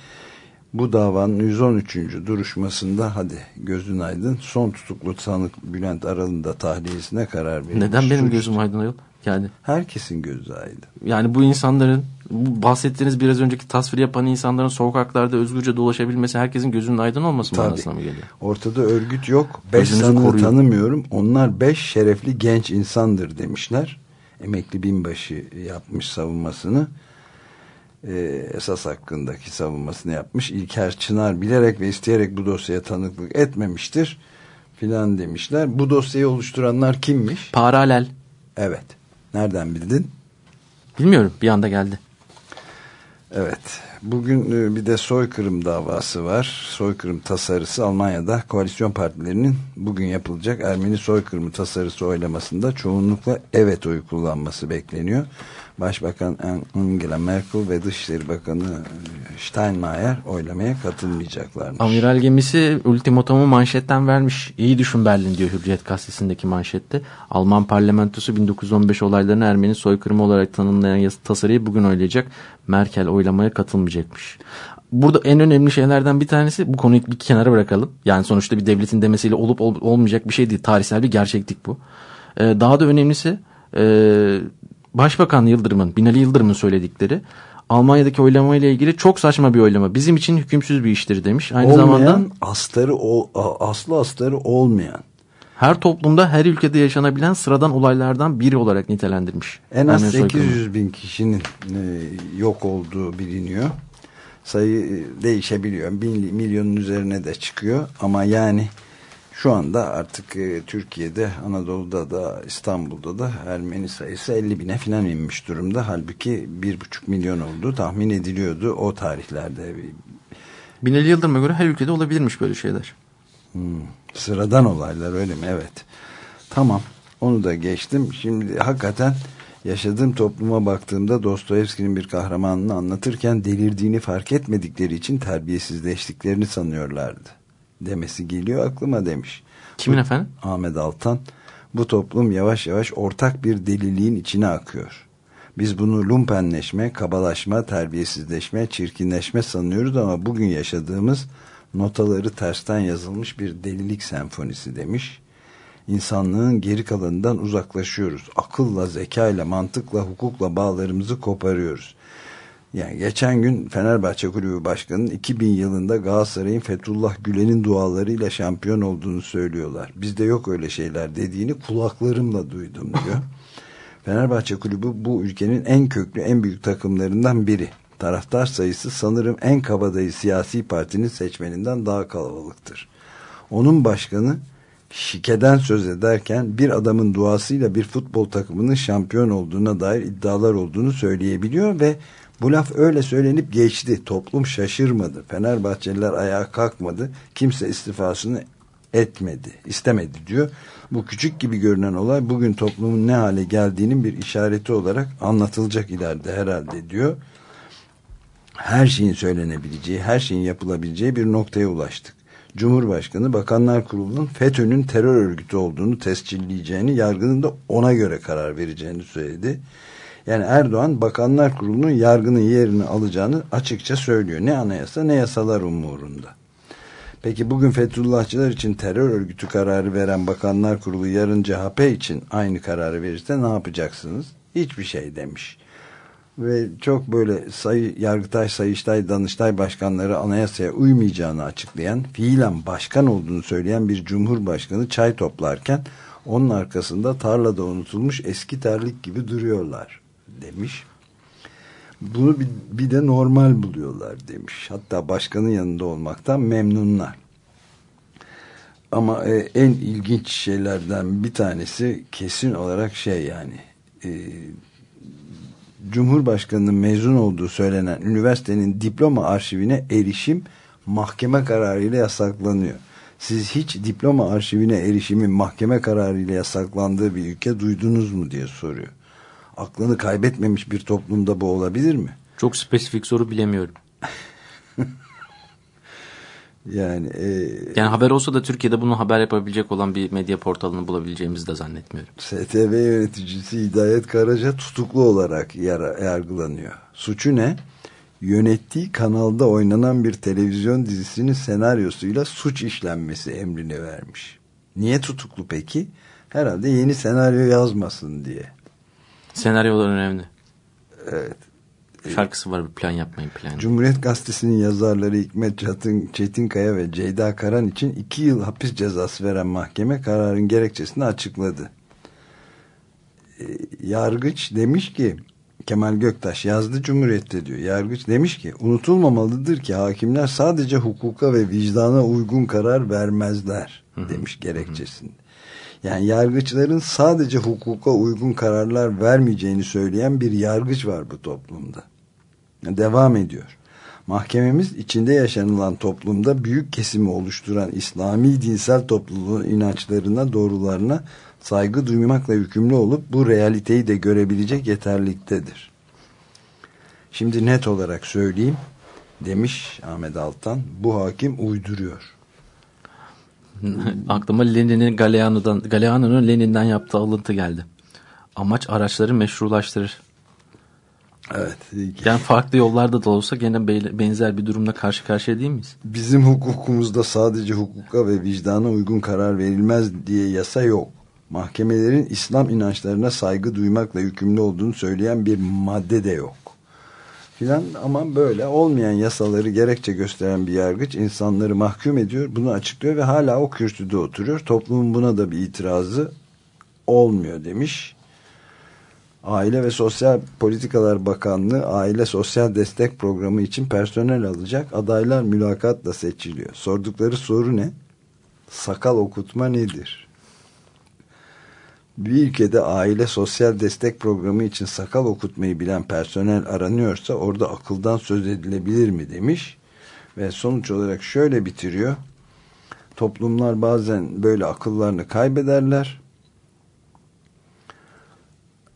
bu davanın 113. duruşmasında hadi gözün aydın son tutuklu sanık Bülent Aral'ın da tahliyesine karar verilmiş. Neden benim Suç- gözüm aydın ayol? Yani Herkesin gözü aydın. yani bu insanların bu bahsettiğiniz biraz önceki tasvir yapan insanların sokaklarda özgürce dolaşabilmesi herkesin gözünün aydın olması Tabii. manasına mı geliyor? Ortada örgüt yok. Beş sanığı tanımıyorum. Onlar beş şerefli genç insandır demişler. Emekli binbaşı yapmış savunmasını. Ee, esas hakkındaki savunmasını yapmış. İlker Çınar bilerek ve isteyerek bu dosyaya tanıklık etmemiştir. Filan demişler. Bu dosyayı oluşturanlar kimmiş? Paralel. Evet. Nereden bildin? Bilmiyorum bir anda geldi. Evet. Bugün e, bir de soykırım davası var. Soykırım tasarısı Almanya'da koalisyon partilerinin bugün yapılacak Ermeni soykırımı tasarısı oylamasında çoğunlukla evet oyu kullanması bekleniyor. Başbakan Angela Merkel ve Dışişleri Bakanı e, Steinmeier oylamaya katılmayacaklarmış. Amiral gemisi ultimatomu manşetten vermiş. İyi düşün Berlin diyor Hürriyet gazetesindeki manşette. Alman parlamentosu 1915 olaylarını Ermeni soykırımı olarak tanımlayan yas- tasarıyı bugün oylayacak. Merkel oylamaya katılmayacakmış. Burada en önemli şeylerden bir tanesi bu konuyu bir kenara bırakalım. Yani sonuçta bir devletin demesiyle olup ol- olmayacak bir şey değil. Tarihsel bir gerçeklik bu. Ee, daha da önemlisi e, Başbakan Yıldırım'ın, Binali Yıldırım'ın söyledikleri Almanya'daki oylama ile ilgili çok saçma bir oylama. Bizim için hükümsüz bir iştir demiş. Aynı olmayan, zamanda astarı ol, aslı astarı olmayan her toplumda her ülkede yaşanabilen sıradan olaylardan biri olarak nitelendirmiş. En az Ermeni soykırımı. 800 bin kişinin e, yok olduğu biliniyor. Sayı e, değişebiliyor. Bin, milyonun üzerine de çıkıyor. Ama yani şu anda artık e, Türkiye'de, Anadolu'da da İstanbul'da da Ermeni sayısı 50 bine falan inmiş durumda. Halbuki 1,5 milyon olduğu tahmin ediliyordu o tarihlerde. Binali Yıldırım'a göre her ülkede olabilirmiş böyle şeyler. Hmm, sıradan olaylar öyle mi? Evet. Tamam. Onu da geçtim. Şimdi hakikaten yaşadığım topluma baktığımda Dostoyevski'nin bir kahramanını anlatırken delirdiğini fark etmedikleri için terbiyesizleştiklerini sanıyorlardı. Demesi geliyor aklıma demiş. Kimin efendim? Ahmet Altan. Bu toplum yavaş yavaş ortak bir deliliğin içine akıyor. Biz bunu lumpenleşme, kabalaşma, terbiyesizleşme, çirkinleşme sanıyoruz ama bugün yaşadığımız notaları tersten yazılmış bir delilik senfonisi demiş. İnsanlığın geri kalanından uzaklaşıyoruz. Akılla, zekayla, mantıkla, hukukla bağlarımızı koparıyoruz. Yani geçen gün Fenerbahçe Kulübü Başkanı'nın 2000 yılında Galatasaray'ın Fethullah Gülen'in dualarıyla şampiyon olduğunu söylüyorlar. Bizde yok öyle şeyler dediğini kulaklarımla duydum diyor. Fenerbahçe Kulübü bu ülkenin en köklü, en büyük takımlarından biri. Taraftar sayısı sanırım en kabadayı siyasi partinin seçmeninden daha kalabalıktır. Onun başkanı şikeden söz ederken bir adamın duasıyla bir futbol takımının şampiyon olduğuna dair iddialar olduğunu söyleyebiliyor ve bu laf öyle söylenip geçti. Toplum şaşırmadı. Fenerbahçeliler ayağa kalkmadı. Kimse istifasını etmedi, istemedi diyor. Bu küçük gibi görünen olay bugün toplumun ne hale geldiğinin bir işareti olarak anlatılacak ileride herhalde diyor. Her şeyin söylenebileceği, her şeyin yapılabileceği bir noktaya ulaştık. Cumhurbaşkanı Bakanlar Kurulu'nun FETÖ'nün terör örgütü olduğunu tescilleyeceğini, yargının da ona göre karar vereceğini söyledi. Yani Erdoğan Bakanlar Kurulu'nun yargının yerini alacağını açıkça söylüyor. Ne anayasa ne yasalar umurunda. Peki bugün Fethullahçılar için terör örgütü kararı veren Bakanlar Kurulu yarın CHP için aynı kararı verirse ne yapacaksınız? Hiçbir şey demiş. Ve çok böyle sayı, Yargıtay, Sayıştay, Danıştay başkanları anayasaya uymayacağını açıklayan, fiilen başkan olduğunu söyleyen bir cumhurbaşkanı çay toplarken onun arkasında tarlada unutulmuş eski terlik gibi duruyorlar demiş. Bunu bir, bir de normal buluyorlar demiş. Hatta başkanın yanında olmaktan memnunlar. Ama e, en ilginç şeylerden bir tanesi kesin olarak şey yani e, Cumhurbaşkanının mezun olduğu söylenen üniversitenin diploma arşivine erişim mahkeme kararıyla yasaklanıyor. Siz hiç diploma arşivine erişimin mahkeme kararıyla yasaklandığı bir ülke duydunuz mu diye soruyor. Aklını kaybetmemiş bir toplumda bu olabilir mi? Çok spesifik soru bilemiyorum. Yani e, Yani haber olsa da Türkiye'de bunu haber yapabilecek olan bir medya portalını bulabileceğimizi de zannetmiyorum. STV yöneticisi Hidayet Karaca tutuklu olarak yara, yargılanıyor. Suçu ne? Yönettiği kanalda oynanan bir televizyon dizisinin senaryosuyla suç işlenmesi emrini vermiş. Niye tutuklu peki? Herhalde yeni senaryo yazmasın diye. Senaryolar önemli. Evet. Şarkısı var bir plan yapmayın plan. Cumhuriyet Gazetesi'nin yazarları Hikmet Çetin, Çetinkaya ve Ceyda Karan için iki yıl hapis cezası veren mahkeme kararın gerekçesini açıkladı. E, Yargıç demiş ki Kemal Göktaş yazdı Cumhuriyet'te diyor. Yargıç demiş ki unutulmamalıdır ki hakimler sadece hukuka ve vicdana uygun karar vermezler demiş gerekçesinde. Yani yargıçların sadece hukuka uygun kararlar vermeyeceğini söyleyen bir yargıç var bu toplumda. Devam ediyor. Mahkememiz içinde yaşanılan toplumda büyük kesimi oluşturan İslami dinsel topluluğun inançlarına, doğrularına saygı duymakla yükümlü olup bu realiteyi de görebilecek yeterliktedir. Şimdi net olarak söyleyeyim demiş Ahmet Altan. Bu hakim uyduruyor. Aklıma Lenin'in Galeano'dan, Galeano'nun Lenin'den yaptığı alıntı geldi. Amaç araçları meşrulaştırır. Evet. Yani farklı yollarda da olsa gene be- benzer bir durumla karşı karşıya değil miyiz? Bizim hukukumuzda sadece hukuka ve vicdana uygun karar verilmez diye yasa yok. Mahkemelerin İslam inançlarına saygı duymakla yükümlü olduğunu söyleyen bir madde de yok. Filan ama böyle olmayan yasaları gerekçe gösteren bir yargıç insanları mahkum ediyor, bunu açıklıyor ve hala o kürsüde oturuyor. Toplumun buna da bir itirazı olmuyor demiş. Aile ve Sosyal Politikalar Bakanlığı Aile Sosyal Destek Programı için personel alacak. Adaylar mülakatla seçiliyor. Sordukları soru ne? Sakal okutma nedir? Bir ülkede aile sosyal destek programı için sakal okutmayı bilen personel aranıyorsa orada akıldan söz edilebilir mi demiş. Ve sonuç olarak şöyle bitiriyor. Toplumlar bazen böyle akıllarını kaybederler.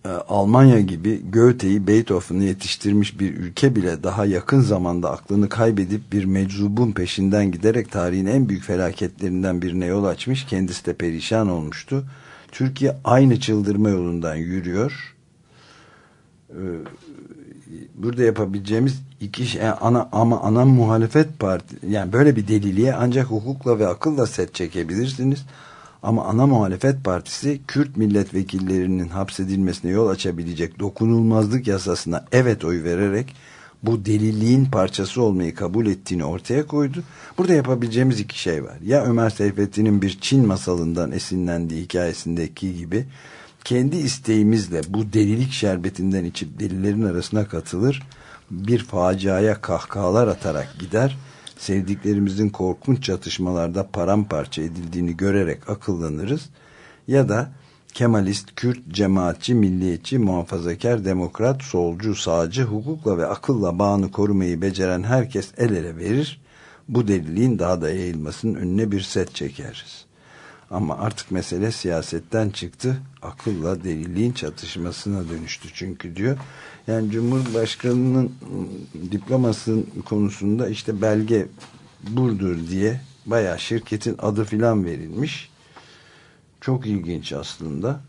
Ee, Almanya gibi Goethe'yi Beethoven'ı yetiştirmiş bir ülke bile daha yakın zamanda aklını kaybedip bir meczubun peşinden giderek tarihin en büyük felaketlerinden birine yol açmış. Kendisi de perişan olmuştu. Türkiye aynı çıldırma yolundan yürüyor. Ee, Burada yapabileceğimiz iki şey ana ama ana muhalefet parti yani böyle bir deliliğe ancak hukukla ve akılla set çekebilirsiniz. Ama ana muhalefet partisi Kürt milletvekillerinin hapsedilmesine yol açabilecek dokunulmazlık yasasına evet oy vererek bu deliliğin parçası olmayı kabul ettiğini ortaya koydu. Burada yapabileceğimiz iki şey var. Ya Ömer Seyfettin'in bir Çin masalından esinlendiği hikayesindeki gibi kendi isteğimizle bu delilik şerbetinden içip delilerin arasına katılır, bir faciaya kahkahalar atarak gider, sevdiklerimizin korkunç çatışmalarda paramparça edildiğini görerek akıllanırız ya da Kemalist, Kürt, cemaatçi, milliyetçi, muhafazakar, demokrat, solcu, sağcı, hukukla ve akılla bağını korumayı beceren herkes el ele verir. Bu deliliğin daha da yayılmasının önüne bir set çekeriz. Ama artık mesele siyasetten çıktı. Akılla deliliğin çatışmasına dönüştü çünkü diyor. Yani Cumhurbaşkanı'nın ım, diplomasının konusunda işte belge burdur diye bayağı şirketin adı filan verilmiş. Çok ilginç aslında.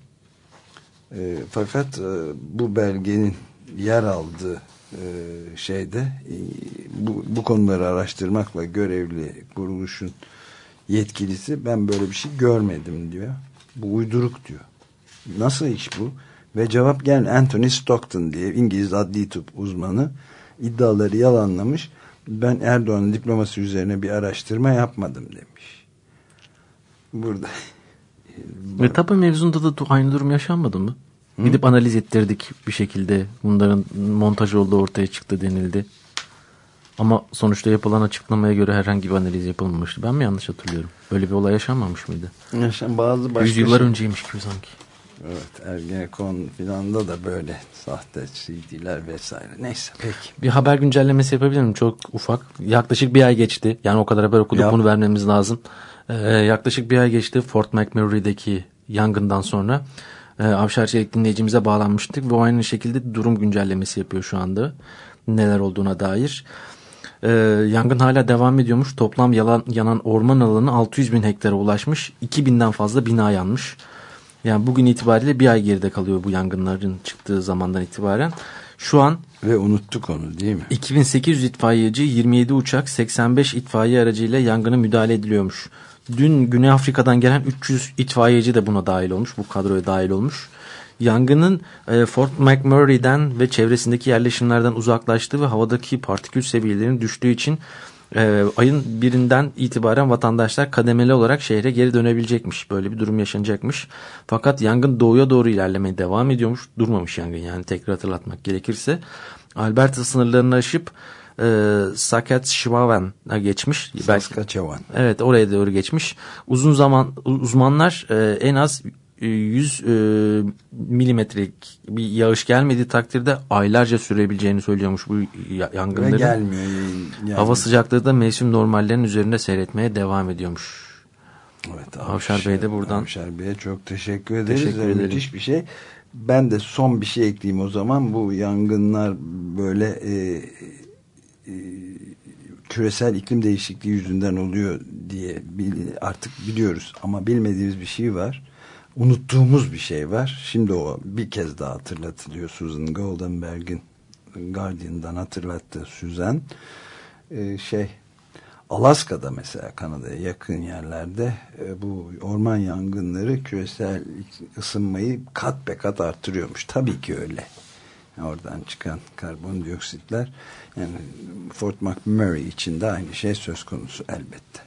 E, fakat e, bu belgenin yer aldığı e, şeyde e, bu, bu konuları araştırmakla görevli kuruluşun yetkilisi ben böyle bir şey görmedim diyor. Bu uyduruk diyor. Nasıl iş bu? Ve cevap gel Anthony Stockton diye İngiliz adli tıp uzmanı iddiaları yalanlamış. Ben Erdoğan'ın diploması üzerine bir araştırma yapmadım demiş. Burada Ve tabi mevzunda da aynı durum yaşanmadı mı? Gidip analiz ettirdik bir şekilde. Bunların montaj olduğu ortaya çıktı denildi. Ama sonuçta yapılan açıklamaya göre herhangi bir analiz yapılmamıştı. Ben mi yanlış hatırlıyorum? Böyle bir olay yaşanmamış mıydı? yaşam bazı başka Yüzyıllar şey- önceymiş gibi sanki. Evet Ergenekon filan da da böyle sahte CD'ler vesaire. Neyse peki. Bir haber güncellemesi yapabilir miyim? Çok ufak. Yaklaşık bir ay geçti. Yani o kadar haber okuduk Yap. bunu vermemiz lazım. Ee, yaklaşık bir ay geçti Fort McMurray'deki yangından sonra. Ee, Avşar Çelik dinleyicimize bağlanmıştık ve aynı şekilde durum güncellemesi yapıyor şu anda. Neler olduğuna dair. Ee, yangın hala devam ediyormuş. Toplam yalan, yanan orman alanı 600 bin hektara ulaşmış. 2000'den fazla bina yanmış. Yani bugün itibariyle bir ay geride kalıyor bu yangınların çıktığı zamandan itibaren. Şu an Ve unuttuk onu değil mi? 2800 itfaiyeci, 27 uçak, 85 itfaiye aracıyla yangına müdahale ediliyormuş. Dün Güney Afrika'dan gelen 300 itfaiyeci de buna dahil olmuş. Bu kadroya dahil olmuş. Yangının e, Fort McMurray'den ve çevresindeki yerleşimlerden uzaklaştığı ve havadaki partikül seviyelerinin düştüğü için e, ayın birinden itibaren vatandaşlar kademeli olarak şehre geri dönebilecekmiş. Böyle bir durum yaşanacakmış. Fakat yangın doğuya doğru ilerlemeye devam ediyormuş. Durmamış yangın yani tekrar hatırlatmak gerekirse. Alberta sınırlarını aşıp e, Saskatchewan'a geçmiş. Saskatchewan. Evet oraya doğru geçmiş. Uzun zaman uzmanlar e, en az 100 e, milimetrelik bir yağış gelmediği takdirde aylarca sürebileceğini söylüyormuş bu ya- Ve yangınların. gelmiyor. Yani, Hava sıcaklığı da mevsim normallerinin üzerinde seyretmeye devam ediyormuş. Evet, Avşar Bey de buradan- Avşar Bey'e çok teşekkür ederiz. Teşekkür ederim. Müthiş bir şey. Ben de son bir şey ekleyeyim o zaman. Bu yangınlar böyle e, e, küresel iklim değişikliği yüzünden oluyor diye bil- artık biliyoruz. Ama bilmediğimiz bir şey var. Unuttuğumuz bir şey var. Şimdi o bir kez daha hatırlatılıyor. Susan Goldenberg'in Guardian'dan hatırlattığı Susan. Ee, şey Alaska'da mesela Kanada'ya yakın yerlerde e, bu orman yangınları küresel ısınmayı kat be kat artırıyormuş. Tabii ki öyle. Oradan çıkan karbondioksitler yani Fort McMurray için de aynı şey söz konusu elbette.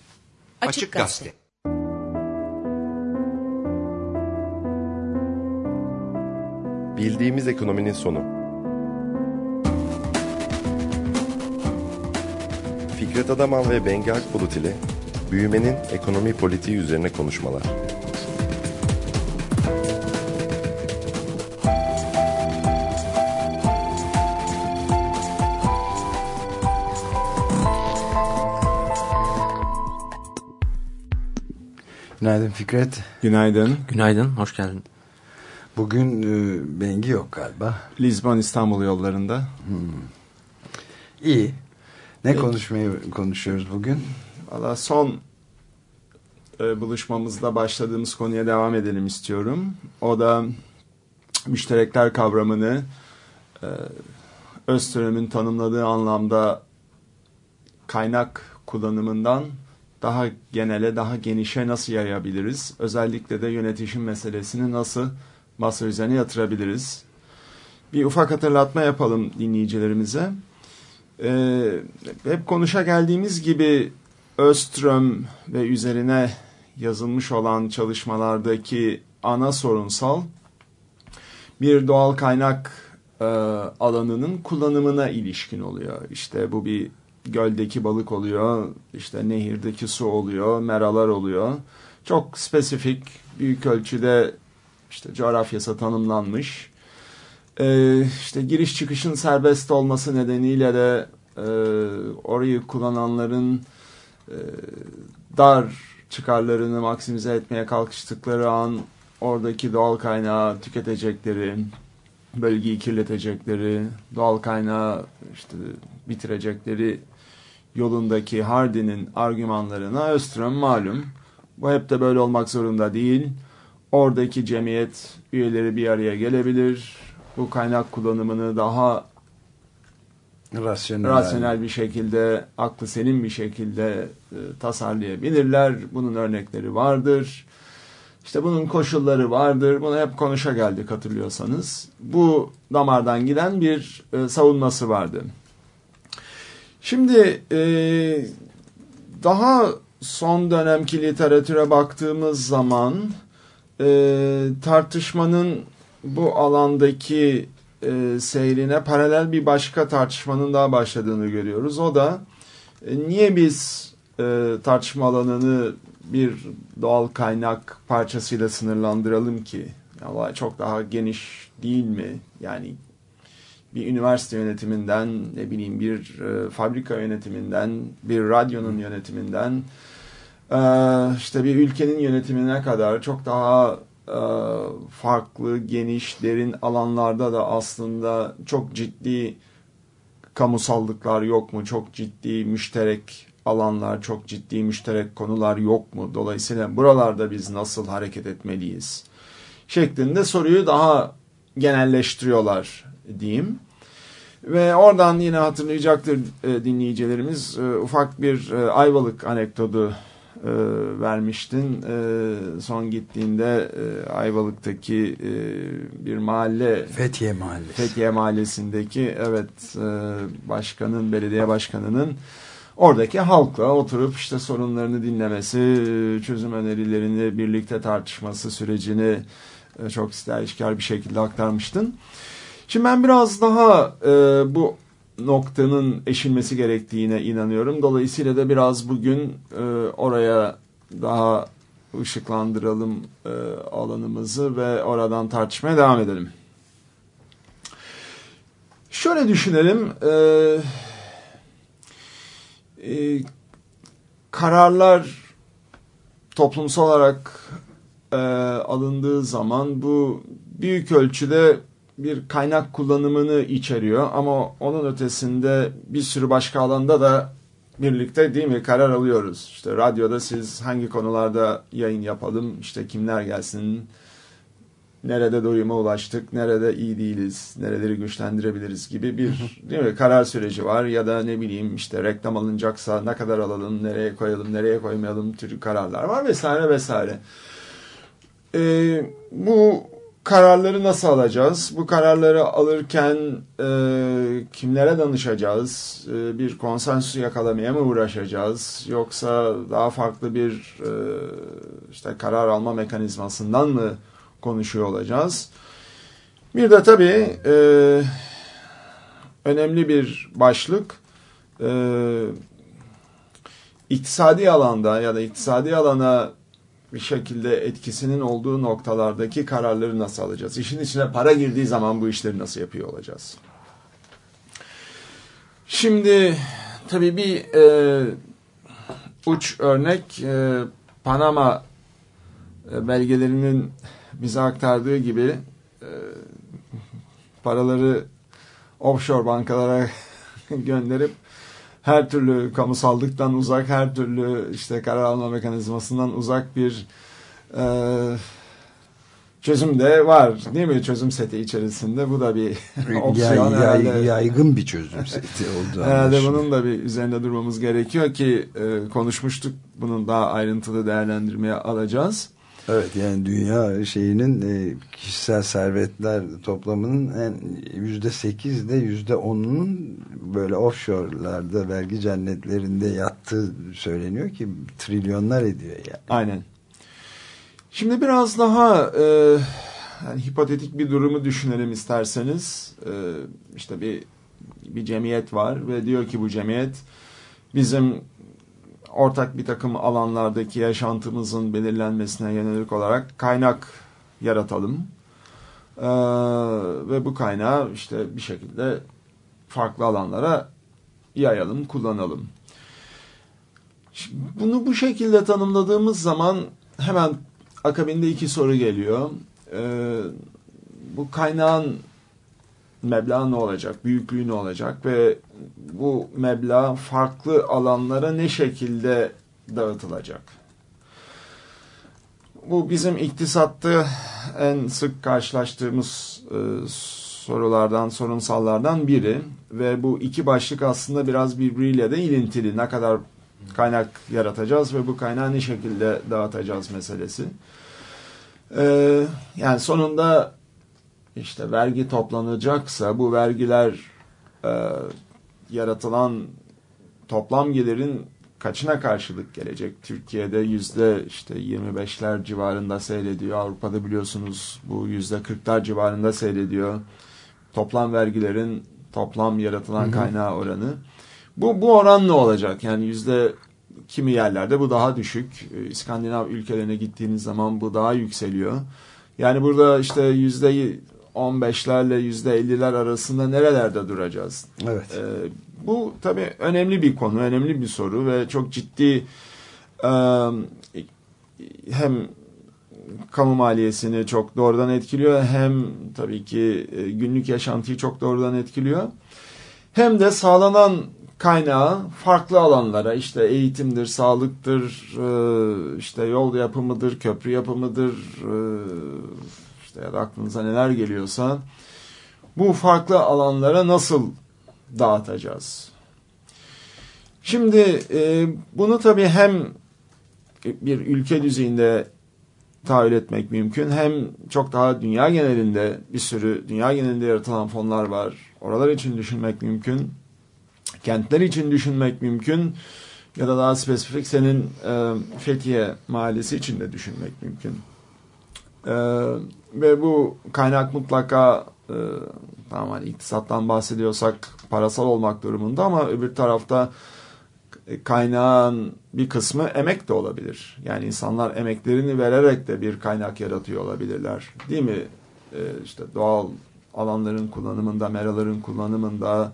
Açık Gazete. Bildiğimiz ekonominin sonu. Fikret Adaman ve Bengi Akbulut ile büyümenin ekonomi politiği üzerine konuşmalar. Günaydın Fikret. Günaydın. Günaydın, hoş geldin. Bugün e, Bengi yok galiba. Lisbon İstanbul yollarında. İyi. Ne konuşmayı konuşuyoruz bugün? Valla son e, buluşmamızda başladığımız konuya devam edelim istiyorum. O da müşterekler kavramını e, Öztürk'ün tanımladığı anlamda kaynak kullanımından daha genele, daha genişe nasıl yayabiliriz? Özellikle de yönetişim meselesini nasıl masa üzerine yatırabiliriz? Bir ufak hatırlatma yapalım dinleyicilerimize. Ee, hep konuşa geldiğimiz gibi Öström ve üzerine yazılmış olan çalışmalardaki ana sorunsal bir doğal kaynak e, alanının kullanımına ilişkin oluyor. İşte bu bir göldeki balık oluyor, işte nehirdeki su oluyor, meralar oluyor. Çok spesifik, büyük ölçüde işte coğrafyası tanımlanmış. Ee, işte giriş çıkışın serbest olması nedeniyle de e, orayı kullananların e, dar çıkarlarını maksimize etmeye kalkıştıkları an oradaki doğal kaynağı tüketecekleri, bölgeyi kirletecekleri, doğal kaynağı işte bitirecekleri yolundaki Hardy'nin argümanlarına Öström malum. Bu hep de böyle olmak zorunda değil. Oradaki cemiyet üyeleri bir araya gelebilir. Bu kaynak kullanımını daha Rasyonel. rasyonel bir şekilde, aklı selim bir şekilde e, tasarlayabilirler. Bunun örnekleri vardır. İşte bunun koşulları vardır. Bunu hep konuşa geldik hatırlıyorsanız. Bu damardan giden bir e, savunması vardı. Şimdi e, daha son dönemki literatüre baktığımız zaman e, tartışmanın bu alandaki e, seyrine paralel bir başka tartışmanın daha başladığını görüyoruz. O da e, niye biz e, tartışma alanını bir doğal kaynak parçasıyla sınırlandıralım ki? Ya, çok daha geniş değil mi? Yani bir üniversite yönetiminden, ne bileyim bir e, fabrika yönetiminden, bir radyonun yönetiminden, işte bir ülkenin yönetimine kadar çok daha e, farklı, geniş, derin alanlarda da aslında çok ciddi kamusallıklar yok mu? Çok ciddi müşterek alanlar, çok ciddi müşterek konular yok mu? Dolayısıyla buralarda biz nasıl hareket etmeliyiz? Şeklinde soruyu daha genelleştiriyorlar diyeyim. Ve oradan yine hatırlayacaktır e, dinleyicilerimiz e, ufak bir Ayvalık anekdotu e, vermiştin. E, son gittiğinde e, Ayvalık'taki e, bir mahalle Fethiye Mahallesi. Fethiye Mahallesi'ndeki evet e, başkanın, belediye başkanının oradaki halkla oturup işte sorunlarını dinlemesi, çözüm önerilerini birlikte tartışması sürecini e, çok ister bir şekilde aktarmıştın. Şimdi ben biraz daha e, bu noktanın eşilmesi gerektiğine inanıyorum. Dolayısıyla da biraz bugün e, oraya daha ışıklandıralım e, alanımızı ve oradan tartışmaya devam edelim. Şöyle düşünelim. E, e, kararlar toplumsal olarak e, alındığı zaman bu büyük ölçüde bir kaynak kullanımını içeriyor ama onun ötesinde bir sürü başka alanda da birlikte değil mi karar alıyoruz. İşte radyoda siz hangi konularda yayın yapalım, işte kimler gelsin, nerede doyuma ulaştık, nerede iyi değiliz, nereleri güçlendirebiliriz gibi bir değil mi karar süreci var ya da ne bileyim işte reklam alınacaksa ne kadar alalım, nereye koyalım, nereye koymayalım türü kararlar var vesaire vesaire. Ee, bu kararları nasıl alacağız? Bu kararları alırken e, kimlere danışacağız? E, bir konsensüs yakalamaya mı uğraşacağız? Yoksa daha farklı bir e, işte karar alma mekanizmasından mı konuşuyor olacağız? Bir de tabii e, önemli bir başlık e, iktisadi alanda ya da iktisadi alana bir şekilde etkisinin olduğu noktalardaki kararları nasıl alacağız? İşin içine para girdiği zaman bu işleri nasıl yapıyor olacağız? Şimdi tabii bir e, uç örnek e, Panama e, belgelerinin bize aktardığı gibi e, paraları offshore bankalara gönderip her türlü kamusallıktan uzak, her türlü işte karar alma mekanizmasından uzak bir e, çözüm de var değil mi? Çözüm seti içerisinde bu da bir opsiyon Yay, herhalde. yay, yaygın bir çözüm seti oldu. Herhalde bunun da bir üzerinde durmamız gerekiyor ki e, konuşmuştuk. Bunun daha ayrıntılı değerlendirmeye alacağız. Evet yani dünya şeyinin e, kişisel servetler toplamının en yüzde sekiz de yüzde onunun böyle offshore'larda vergi cennetlerinde yattığı söyleniyor ki trilyonlar ediyor yani. Aynen. Şimdi biraz daha e, yani hipotetik bir durumu düşünelim isterseniz. E, işte bir bir cemiyet var ve diyor ki bu cemiyet bizim ortak bir takım alanlardaki yaşantımızın belirlenmesine yönelik olarak kaynak yaratalım. E, ve bu kaynağı işte bir şekilde farklı alanlara yayalım, kullanalım. Şimdi Bunu bu şekilde tanımladığımız zaman hemen akabinde iki soru geliyor. Ee, bu kaynağın meblağı ne olacak, büyüklüğü ne olacak ve bu meblağ farklı alanlara ne şekilde dağıtılacak? Bu bizim iktisatta en sık karşılaştığımız e, sorulardan, sorunsallardan biri ve bu iki başlık aslında biraz birbiriyle de ilintili. Ne kadar kaynak yaratacağız ve bu kaynağı ne şekilde dağıtacağız meselesi. Ee, yani sonunda işte vergi toplanacaksa bu vergiler e, yaratılan toplam gelirin kaçına karşılık gelecek? Türkiye'de yüzde işte 25'ler civarında seyrediyor. Avrupa'da biliyorsunuz bu yüzde 40'lar civarında seyrediyor. Toplam vergilerin toplam yaratılan kaynağı oranı. Bu, bu oran ne olacak? Yani yüzde kimi yerlerde bu daha düşük. Ee, İskandinav ülkelerine gittiğiniz zaman bu daha yükseliyor. Yani burada işte yüzde 15'lerle yüzde 50'ler arasında nerelerde duracağız? Evet. Ee, bu tabii önemli bir konu, önemli bir soru ve çok ciddi e, hem kamu maliyesini çok doğrudan etkiliyor hem tabii ki e, günlük yaşantıyı çok doğrudan etkiliyor. Hem de sağlanan kaynağı farklı alanlara işte eğitimdir, sağlıktır, e, işte yol yapımıdır, köprü yapımıdır, e, ya da aklınıza neler geliyorsa bu farklı alanlara nasıl dağıtacağız? Şimdi e, bunu tabii hem bir ülke düzeyinde tahayyül etmek mümkün. Hem çok daha dünya genelinde bir sürü dünya genelinde yaratılan fonlar var. Oralar için düşünmek mümkün. Kentler için düşünmek mümkün. Ya da daha spesifik senin e, Fethiye mahallesi için de düşünmek mümkün. E, ve bu kaynak mutlaka e, tamam hani iktisattan bahsediyorsak parasal olmak durumunda ama öbür tarafta kaynağın bir kısmı emek de olabilir. Yani insanlar emeklerini vererek de bir kaynak yaratıyor olabilirler. Değil mi? Ee, işte doğal alanların kullanımında, meraların kullanımında,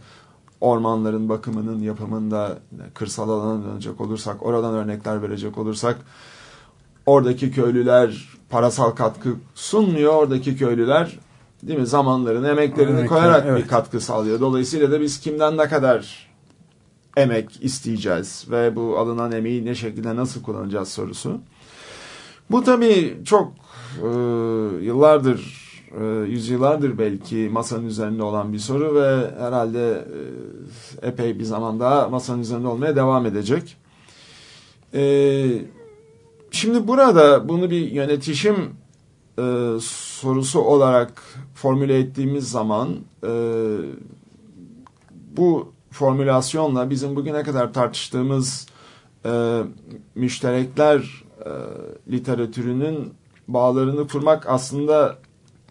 ormanların bakımının yapımında, kırsal alana dönecek olursak, oradan örnekler verecek olursak, oradaki köylüler parasal katkı sunmuyor. Oradaki köylüler değil mi zamanlarını, emeklerini Emekler, koyarak evet. bir katkı sağlıyor. Dolayısıyla da biz kimden ne kadar emek isteyeceğiz ve bu alınan emeği ne şekilde nasıl kullanacağız sorusu. Bu tabii çok e, yıllardır, e, yüzyıllardır belki masanın üzerinde olan bir soru ve herhalde e, epey bir zaman daha masanın üzerinde olmaya devam edecek. E, şimdi burada bunu bir yönetişim e, sorusu olarak formüle ettiğimiz zaman e, bu formülasyonla bizim bugüne kadar tartıştığımız e, müşterekler e, literatürünün bağlarını kurmak aslında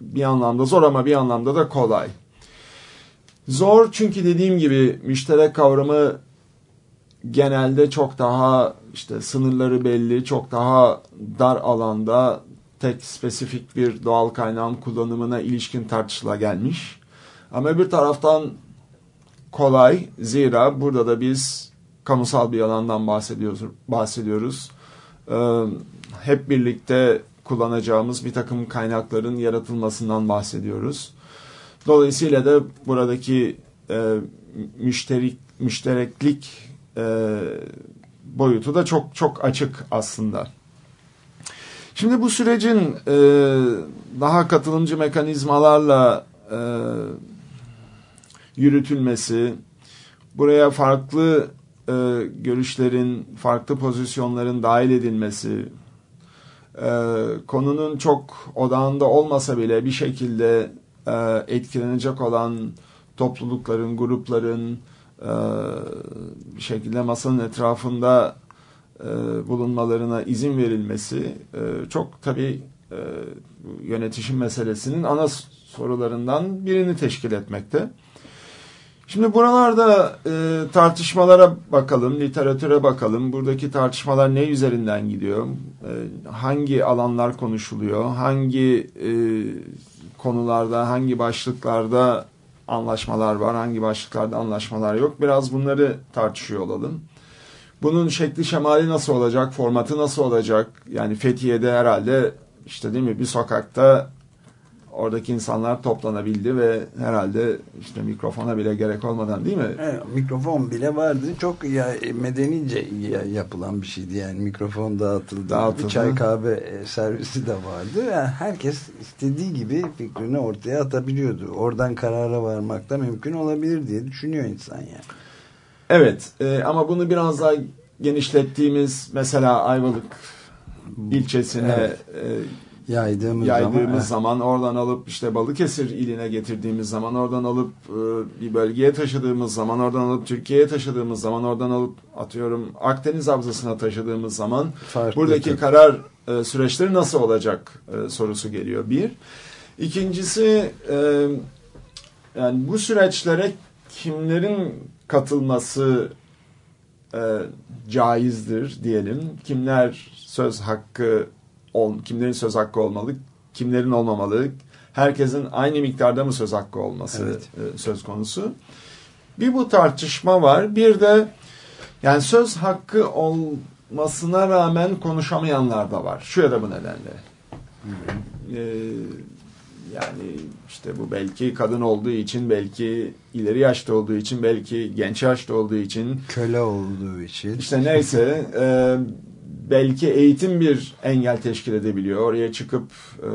bir anlamda zor ama bir anlamda da kolay. Zor çünkü dediğim gibi müşterek kavramı genelde çok daha işte sınırları belli, çok daha dar alanda tek spesifik bir doğal kaynağın kullanımına ilişkin tartışıla gelmiş. Ama öbür taraftan kolay. Zira burada da biz kamusal bir alandan bahsediyoruz. bahsediyoruz. Ee, hep birlikte kullanacağımız bir takım kaynakların yaratılmasından bahsediyoruz. Dolayısıyla da buradaki e, müşterik müştereklik e, boyutu da çok çok açık aslında. Şimdi bu sürecin e, daha katılımcı mekanizmalarla e, yürütülmesi, buraya farklı e, görüşlerin, farklı pozisyonların dahil edilmesi, e, konunun çok odağında olmasa bile bir şekilde e, etkilenecek olan toplulukların, grupların bir şekilde masanın etrafında e, bulunmalarına izin verilmesi e, çok tabii e, yönetişim meselesinin ana sorularından birini teşkil etmekte. Şimdi buralarda e, tartışmalara bakalım, literatüre bakalım. Buradaki tartışmalar ne üzerinden gidiyor? E, hangi alanlar konuşuluyor? Hangi e, konularda, hangi başlıklarda anlaşmalar var? Hangi başlıklarda anlaşmalar yok? Biraz bunları tartışıyor olalım. Bunun şekli şemali nasıl olacak? Formatı nasıl olacak? Yani Fethiye'de herhalde işte değil mi bir sokakta oradaki insanlar toplanabildi ve herhalde işte mikrofona bile gerek olmadan değil mi? Evet, mikrofon bile vardı. Çok ya, medenice ya- yapılan bir şeydi yani. Mikrofon dağıtıldı. Dağıtıldı. Çay kahve e, servisi de vardı. Yani herkes istediği gibi fikrini ortaya atabiliyordu. Oradan karara varmak da mümkün olabilir diye düşünüyor insan yani. Evet e, ama bunu biraz daha genişlettiğimiz mesela Ayvalık ilçesine Evet. e, Yaydığımız, yaydığımız zaman, zaman oradan alıp işte Balıkesir iline getirdiğimiz zaman oradan alıp e, bir bölgeye taşıdığımız zaman oradan alıp Türkiye'ye taşıdığımız zaman oradan alıp atıyorum Akdeniz Havzası'na taşıdığımız zaman Farklı buradaki tabii. karar e, süreçleri nasıl olacak e, sorusu geliyor bir. İkincisi e, yani bu süreçlere kimlerin katılması e, caizdir diyelim. Kimler söz hakkı ol, kimlerin söz hakkı olmalı, kimlerin olmamalı. Herkesin aynı miktarda mı söz hakkı olması Evet. e, söz konusu. Bir bu tartışma var. Bir de yani söz hakkı olmasına rağmen konuşamayanlar da var. Şu ya da bu nedenle. Ee, yani işte bu belki kadın olduğu için, belki ileri yaşta olduğu için, belki genç yaşta olduğu için, köle olduğu için. işte neyse e, belki eğitim bir engel teşkil edebiliyor. Oraya çıkıp e,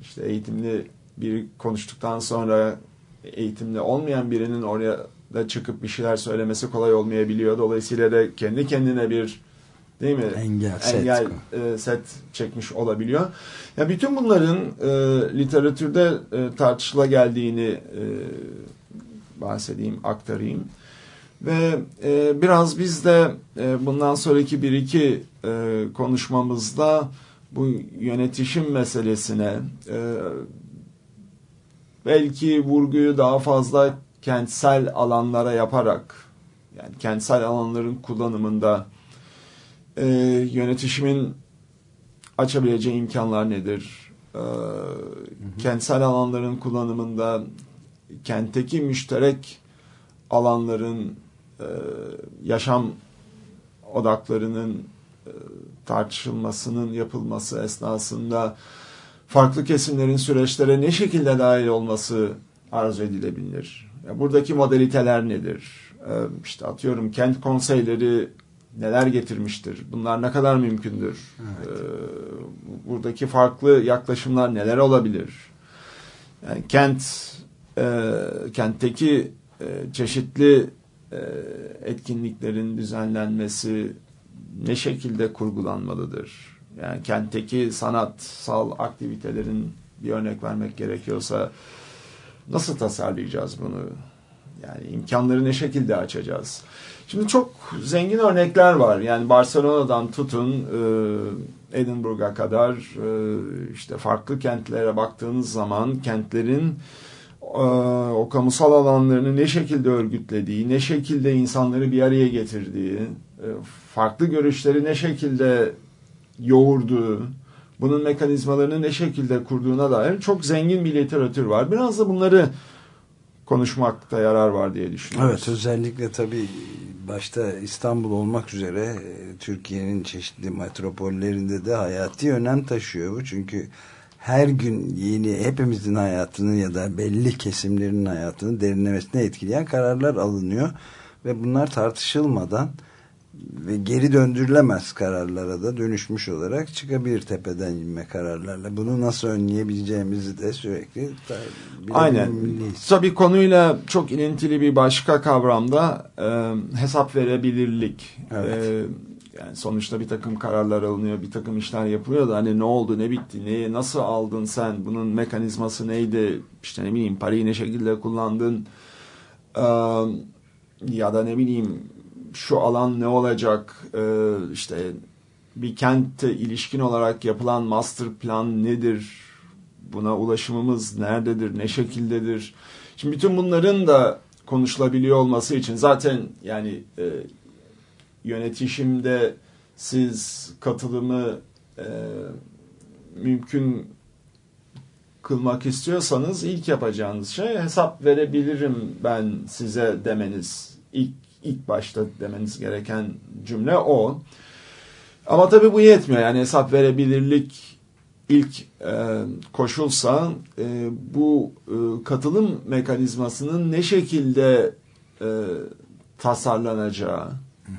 işte eğitimli bir konuştuktan sonra eğitimli olmayan birinin oraya da çıkıp bir şeyler söylemesi kolay olmayabiliyor. Dolayısıyla da kendi kendine bir değil mi? Engel, set. engel e, set çekmiş olabiliyor. Ya bütün bunların e, literatürde e, tartışıla geldiğini e, bahsedeyim, aktarayım. Ve e, biraz biz de e, bundan sonraki bir iki e, konuşmamızda bu yönetişim meselesine e, belki vurguyu daha fazla kentsel alanlara yaparak yani kentsel alanların kullanımında e, yönetişimin açabileceği imkanlar nedir? E, kentsel alanların kullanımında kentteki müşterek alanların e, yaşam odaklarının e, tartışılmasının yapılması esnasında farklı kesimlerin süreçlere ne şekilde dahil olması arzu edilebilir? Ya buradaki modaliteler nedir? E, işte atıyorum kent konseyleri neler getirmiştir? Bunlar ne kadar mümkündür? E, buradaki farklı yaklaşımlar neler olabilir? Yani kent e, kentteki e, çeşitli etkinliklerin düzenlenmesi ne şekilde kurgulanmalıdır? Yani kentteki sanatsal aktivitelerin bir örnek vermek gerekiyorsa nasıl tasarlayacağız bunu? Yani imkanları ne şekilde açacağız? Şimdi çok zengin örnekler var. Yani Barcelona'dan tutun e, Edinburgh'a kadar e, işte farklı kentlere baktığınız zaman kentlerin e, o kamusal alanlarını ne şekilde örgütlediği, ne şekilde insanları bir araya getirdiği, e, farklı görüşleri ne şekilde yoğurduğu, bunun mekanizmalarını ne şekilde kurduğuna dair çok zengin bir literatür var. Biraz da bunları konuşmakta yarar var diye düşünüyoruz. Evet özellikle tabii başta İstanbul olmak üzere e, Türkiye'nin çeşitli metropollerinde de hayati önem taşıyor bu. Çünkü her gün yeni hepimizin hayatını ya da belli kesimlerin hayatını derinlemesine etkileyen kararlar alınıyor. Ve bunlar tartışılmadan ve geri döndürülemez kararlara da dönüşmüş olarak çıkabilir tepeden inme kararlarla. Bunu nasıl önleyebileceğimizi de sürekli Aynen. Tabii konuyla çok ilintili bir başka kavramda e, hesap verebilirlik. Evet. E, yani sonuçta bir takım kararlar alınıyor, bir takım işler yapılıyor da hani ne oldu, ne bitti, neyi nasıl aldın sen, bunun mekanizması neydi, işte ne bileyim parayı ne şekilde kullandın, Ee, ya da ne bileyim şu alan ne olacak, Ee, işte bir kentte ilişkin olarak yapılan master plan nedir, buna ulaşımımız nerededir, ne şekildedir. Şimdi bütün bunların da konuşulabiliyor olması için zaten yani e, yönetişimde siz katılımı e, mümkün kılmak istiyorsanız ilk yapacağınız şey hesap verebilirim ben size demeniz. İlk, ilk başta demeniz gereken cümle o. Ama tabii bu yetmiyor. Yani hesap verebilirlik ilk e, koşulsa e, bu e, katılım mekanizmasının ne şekilde e, tasarlanacağı e,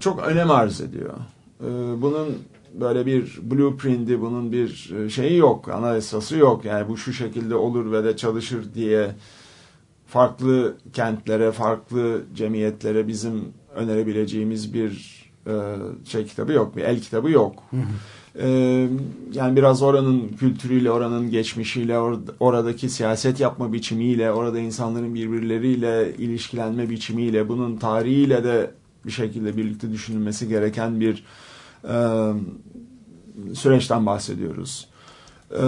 çok önem arz ediyor. E, bunun böyle bir blueprint'i, bunun bir e, şeyi yok, anayasası yok. Yani bu şu şekilde olur ve de çalışır diye farklı kentlere, farklı cemiyetlere bizim önerebileceğimiz bir e, şey kitabı yok, bir el kitabı yok. E, yani biraz oranın kültürüyle, oranın geçmişiyle, or- oradaki siyaset yapma biçimiyle, orada insanların birbirleriyle ilişkilenme biçimiyle, bunun tarihiyle de bir şekilde birlikte düşünülmesi gereken bir e, süreçten bahsediyoruz. E,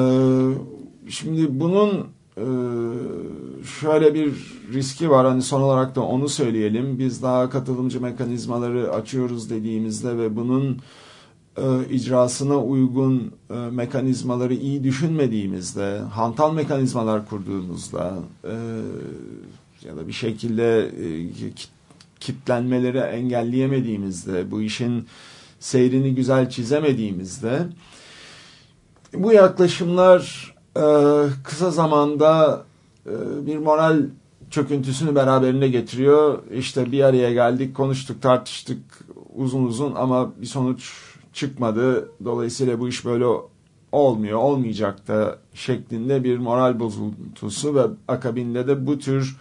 şimdi bunun e, şöyle bir riski var. Hani son olarak da onu söyleyelim. Biz daha katılımcı mekanizmaları açıyoruz dediğimizde ve bunun e, icrasına uygun e, mekanizmaları iyi düşünmediğimizde, hantal mekanizmalar kurduğumuzda e, ya da bir şekilde e, kitlenmeleri engelleyemediğimizde, bu işin seyrini güzel çizemediğimizde bu yaklaşımlar e, kısa zamanda e, bir moral çöküntüsünü beraberinde getiriyor. İşte bir araya geldik, konuştuk, tartıştık uzun uzun ama bir sonuç çıkmadı. Dolayısıyla bu iş böyle olmuyor, olmayacak da şeklinde bir moral bozuntusu ve akabinde de bu tür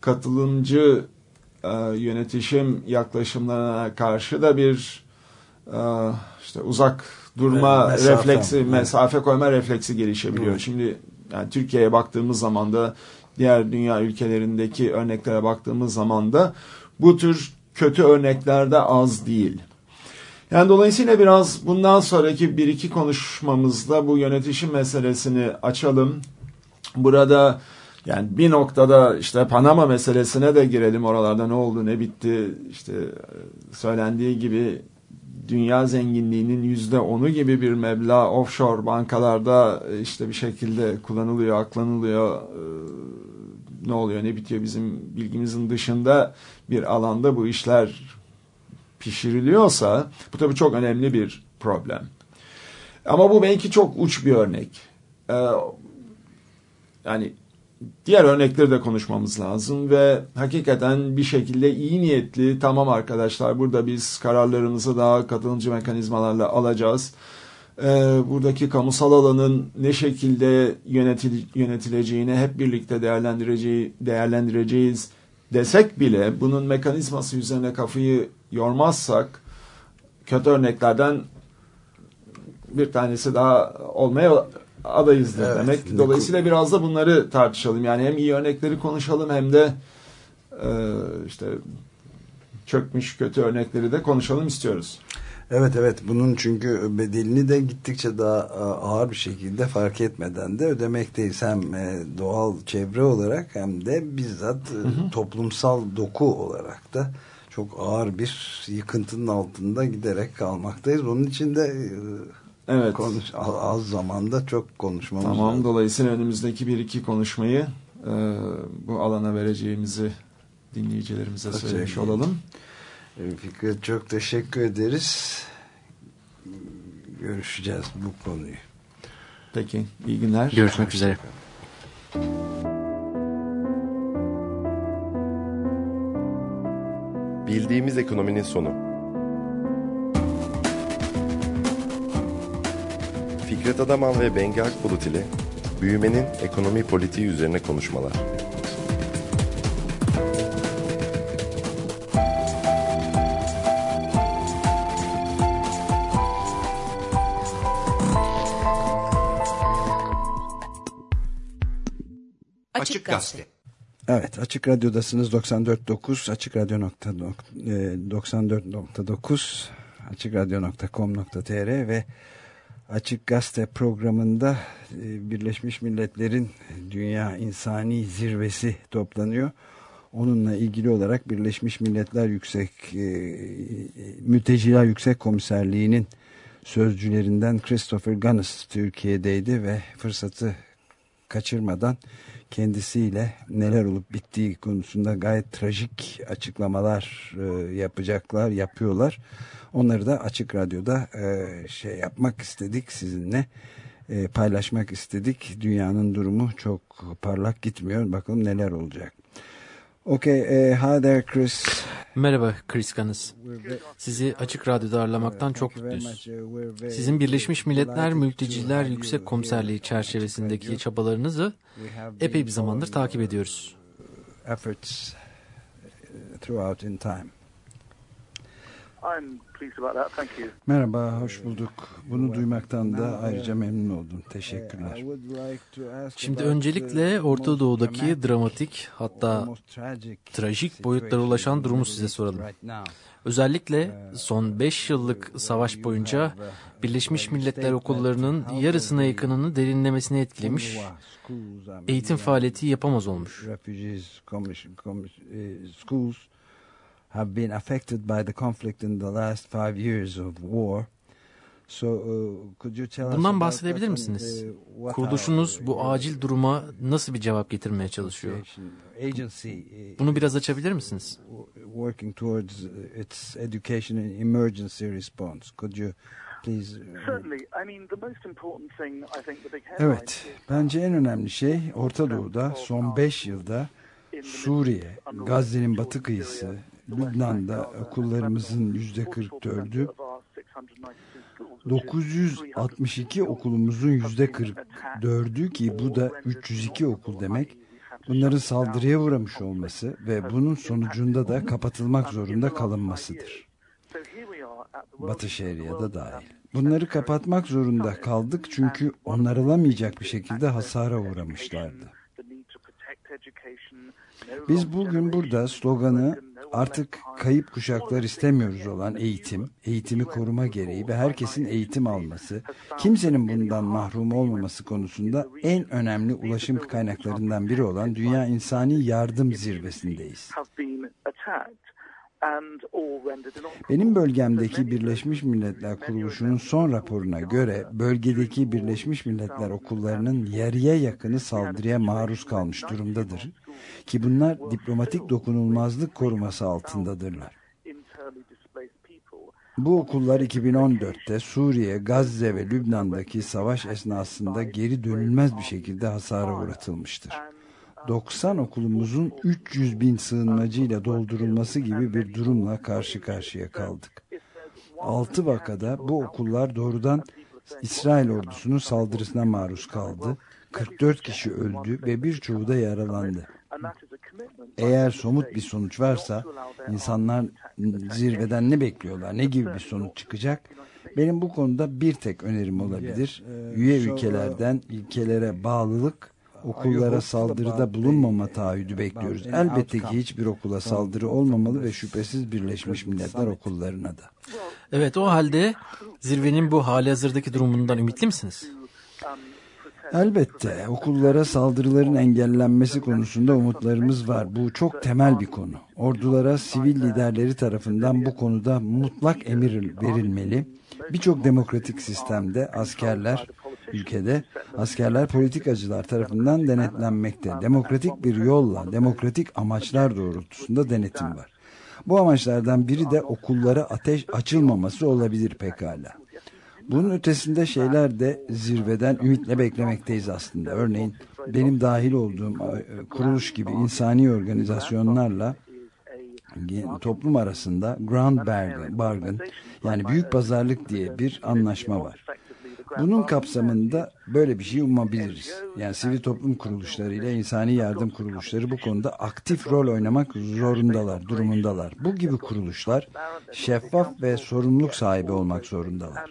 katılımcı yönetişim yaklaşımlarına karşı da bir e, işte uzak durma Mesafe. refleksi, Evet. mesafe koyma refleksi gelişebiliyor. Şimdi yani Türkiye'ye baktığımız zaman da diğer dünya ülkelerindeki örneklere baktığımız zaman da bu tür kötü örneklerde az değil. Yani dolayısıyla biraz bundan sonraki bir iki konuşmamızda bu yönetişim meselesini açalım. Burada yani bir noktada işte Panama meselesine de girelim. Oralarda ne oldu, ne bitti. İşte e, söylendiği gibi dünya zenginliğinin yüzde onu gibi bir meblağ offshore bankalarda e, işte bir şekilde kullanılıyor, aklanılıyor. E, Ne oluyor, ne bitiyor bizim bilgimizin dışında bir alanda bu işler pişiriliyorsa bu tabii çok önemli bir problem. Ama bu belki çok uç bir örnek. Yani diğer örnekleri de konuşmamız lazım ve hakikaten bir şekilde iyi niyetli tamam arkadaşlar burada biz kararlarımızı daha katılımcı mekanizmalarla alacağız. Ee, buradaki kamusal alanın ne şekilde yönetil, yönetileceğini hep birlikte değerlendireceği, değerlendireceğiz desek bile bunun mekanizması üzerine kafayı yormazsak kötü örneklerden bir tanesi daha olmaya adayızdır Evet. demek. Dolayısıyla biraz da bunları tartışalım. Yani hem iyi örnekleri konuşalım hem de e, işte çökmüş kötü örnekleri de konuşalım istiyoruz. Evet evet bunun çünkü bedelini de gittikçe daha e, ağır bir şekilde fark etmeden de ödemekteyiz. Hem e, doğal çevre olarak hem de bizzat e, toplumsal doku olarak da çok ağır bir yıkıntının altında giderek kalmaktayız. Onun için de Evet. konuş, az az zamanda çok konuşmamız Tamam. lazım. Dolayısıyla önümüzdeki bir iki konuşmayı e, bu alana vereceğimizi dinleyicilerimize Çok söylemiş olalım. E, Fikret çok teşekkür ederiz. Görüşeceğiz bu konuyu. Peki. iyi günler. Görüşmek üzere. Bildiğimiz ekonominin sonu. Fikret Adaman ve Bengi Akbulut ile büyümenin ekonomi politiği üzerine konuşmalar. Açık Gazete. Evet, Açık Radyo'dasınız 94.9, Açık Radyo.94.9, Açık Radyo.com.tr ve Açık Gazete programında e, Birleşmiş Milletler'in Dünya İnsani Zirvesi toplanıyor. Onunla ilgili olarak Birleşmiş Milletler Yüksek e, Mülteciler Yüksek Komiserliği'nin sözcülerinden Christopher Gunness Türkiye'deydi ve fırsatı kaçırmadan kendisiyle neler olup bittiği konusunda gayet trajik açıklamalar e, yapacaklar, yapıyorlar. Onları da Açık Radyo'da e, şey yapmak istedik sizinle e, paylaşmak istedik. Dünyanın durumu çok parlak gitmiyor. Bakalım neler olacak. Okay, e, hi there Chris. Merhaba Chris Gunness. Sizi Açık Radyo'da ağırlamaktan çok mutluyuz. Sizin Birleşmiş Milletler Mülteciler Yüksek Komiserliği çerçevesindeki çabalarınızı epey bir zamandır takip ediyoruz. Efforts uh, throughout in time. I'm pleased about that. Thank you. Merhaba, hoş bulduk. Bunu duymaktan da ayrıca memnun oldum. Teşekkürler. Şimdi öncelikle Orta Doğu'daki dramatik hatta trajik boyutlara ulaşan durumu size soralım. Özellikle son 5 yıllık savaş boyunca Birleşmiş Milletler okullarının yarısına yakınını derinlemesine etkilemiş, eğitim faaliyeti yapamaz olmuş. Have been affected by the conflict in the last five years of war. So, uh, could you tell us Bundan about bahsedebilir misiniz? uh, what Kuruluşunuz bu acil duruma nasıl bir cevap getirmeye çalışıyor? Agency eh, Bunu biraz açabilir misiniz? working towards uh, its education and emergency response. Could you please? uh, Certainly. I mean, the most important thing, I think, the big headline Evet, bence en önemli şey Orta Doğu'da son 5 yılda Suriye, Gazze'nin batı kıyısı, Lübnan'da okullarımızın yüzde 44'ü, 962 okulumuzun yüzde 44'ü ki bu da 302 okul demek. Bunların saldırıya uğramış olması ve bunun sonucunda da kapatılmak zorunda kalınmasıdır. Batı Şeria'da dahil. Bunları kapatmak zorunda kaldık çünkü onarılamayacak bir şekilde hasara uğramışlardı. Biz bugün burada sloganı artık kayıp kuşaklar istemiyoruz olan eğitim, eğitimi koruma gereği ve herkesin eğitim alması, kimsenin bundan mahrum olmaması konusunda en önemli ulaşım kaynaklarından biri olan Dünya İnsani Yardım Zirvesindeyiz. Benim bölgemdeki Birleşmiş Milletler Kuruluşu'nun son raporuna göre bölgedeki Birleşmiş Milletler okullarının yarıya yakını saldırıya maruz kalmış durumdadır. Ki bunlar diplomatik dokunulmazlık koruması altındadırlar. Bu okullar 2014'te Suriye, Gazze ve Lübnan'daki savaş esnasında geri dönülmez bir şekilde hasara uğratılmıştır. 90 okulumuzun 300 bin sığınmacıyla doldurulması gibi bir durumla karşı karşıya kaldık. 6 vakada bu okullar doğrudan İsrail ordusunun saldırısına maruz kaldı. 44 kişi öldü ve birçoğu da yaralandı. Eğer somut bir sonuç varsa insanlar zirveden ne bekliyorlar, ne gibi bir sonuç çıkacak? Benim bu konuda bir tek önerim olabilir. Üye ülkelerden ilkelere bağlılık, okullara saldırıda bulunmama taahhüdü bekliyoruz. Elbette ki hiçbir okula saldırı olmamalı ve şüphesiz Birleşmiş Milletler okullarına da. Evet o halde zirvenin bu hali hazırdaki durumundan ümitli misiniz? Elbette okullara saldırıların engellenmesi konusunda umutlarımız var. Bu çok temel bir konu. Ordulara sivil liderleri tarafından bu konuda mutlak emir verilmeli. Birçok demokratik sistemde askerler ülkede askerler politikacılar tarafından denetlenmekte. Demokratik bir yolla, demokratik amaçlar doğrultusunda denetim var. Bu amaçlardan biri de okullara ateş açılmaması olabilir pekala. Bunun ötesinde şeyler de zirveden ümitle beklemekteyiz aslında. Örneğin benim dahil olduğum e, kuruluş gibi insani organizasyonlarla toplum arasında Grand Bargain, bargain yani büyük pazarlık diye bir anlaşma var. Bunun kapsamında böyle bir şey umabiliriz. Yani sivil toplum kuruluşlarıyla insani yardım kuruluşları bu konuda aktif rol oynamak zorundalar, durumundalar. Bu gibi kuruluşlar şeffaf ve sorumluluk sahibi olmak zorundalar.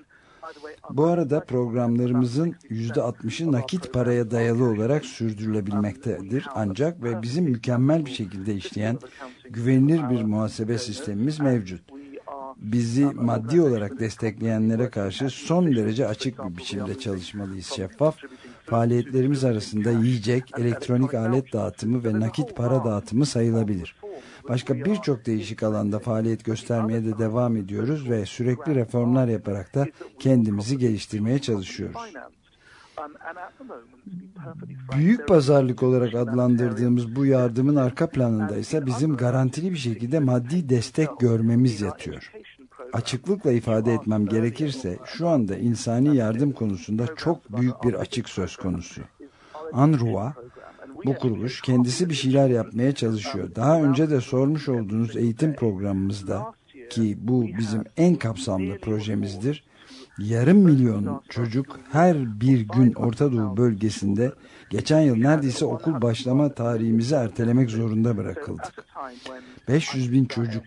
Bu arada programlarımızın %60'ı nakit paraya dayalı olarak sürdürülebilmektedir. Ancak ve bizim mükemmel bir şekilde işleyen güvenilir bir muhasebe sistemimiz mevcut. Bizi maddi olarak destekleyenlere karşı son derece açık bir biçimde çalışmalıyız şeffaf. Faaliyetlerimiz arasında yiyecek, elektronik alet dağıtımı ve nakit para dağıtımı sayılabilir. Başka birçok değişik alanda faaliyet göstermeye de devam ediyoruz ve sürekli reformlar yaparak da kendimizi geliştirmeye çalışıyoruz. Büyük pazarlık olarak adlandırdığımız bu yardımın arka planında ise bizim garantili bir şekilde maddi destek görmemiz yatıyor. Açıklıkla ifade etmem gerekirse şu anda insani yardım konusunda çok büyük bir açık söz konusu. UNRWA bu kuruluş kendisi bir şeyler yapmaya çalışıyor. Daha önce de sormuş olduğunuz eğitim programımızda ki bu bizim en kapsamlı projemizdir. Yarım milyon çocuk her bir gün Orta Doğu bölgesinde geçen yıl neredeyse okul başlama tarihimizi ertelemek zorunda bırakıldık. 500 bin çocuk.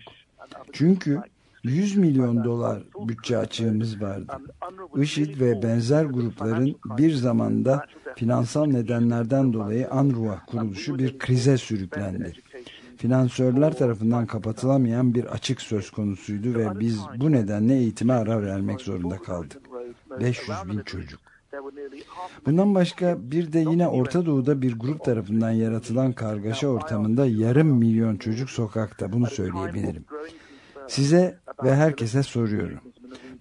Çünkü 100 milyon dolar bütçe açığımız vardı. IŞİD ve benzer grupların bir zamanda finansal nedenlerden dolayı UNRWA kuruluşu bir krize sürüklendi. Finansörler tarafından kapatılamayan bir açık söz konusuydu ve biz bu nedenle eğitime ara vermek zorunda kaldık. 500 bin çocuk. Bundan başka bir de yine Orta Doğu'da bir grup tarafından yaratılan kargaşa ortamında yarım milyon çocuk sokakta bunu söyleyebilirim. Size ve herkese soruyorum.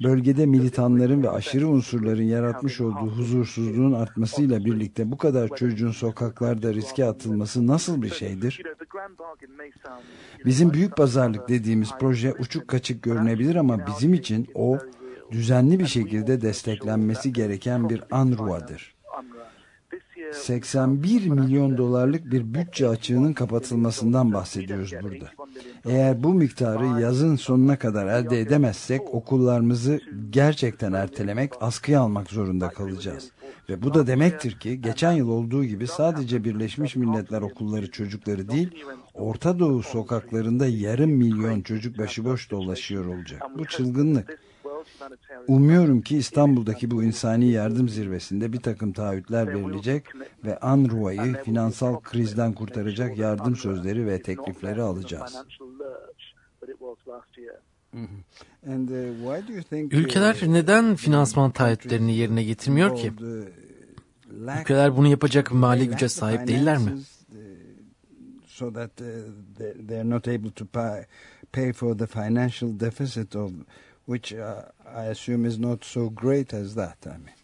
Bölgede militanların ve aşırı unsurların yaratmış olduğu huzursuzluğun artmasıyla birlikte bu kadar çocuğun sokaklarda riske atılması nasıl bir şeydir? Bizim büyük pazarlık dediğimiz proje uçuk kaçık görünebilir ama bizim için o düzenli bir şekilde desteklenmesi gereken bir UNRWA'dır. 81 milyon dolarlık bir bütçe açığının kapatılmasından bahsediyoruz burada. Eğer bu miktarı yazın sonuna kadar elde edemezsek okullarımızı gerçekten ertelemek, askıya almak zorunda kalacağız. Ve bu da demektir ki geçen yıl olduğu gibi sadece Birleşmiş Milletler okulları çocukları değil, Orta Doğu sokaklarında yarım milyon çocuk başıboş dolaşıyor olacak. Bu çılgınlık. Umuyorum ki İstanbul'daki bu insani yardım zirvesinde bir takım taahhütler verilecek ve UNRWA'yı finansal krizden kurtaracak yardım sözleri ve teklifleri alacağız. Uh, think, Ülkeler uh, neden finansman taahhütlerini yerine getirmiyor ki? Ülkeler bunu yapacak mali güce sahip değiller mi? So that uh, they- they are not able to pay, pay for the financial deficit of which uh, I assume is not so great as that. I mean.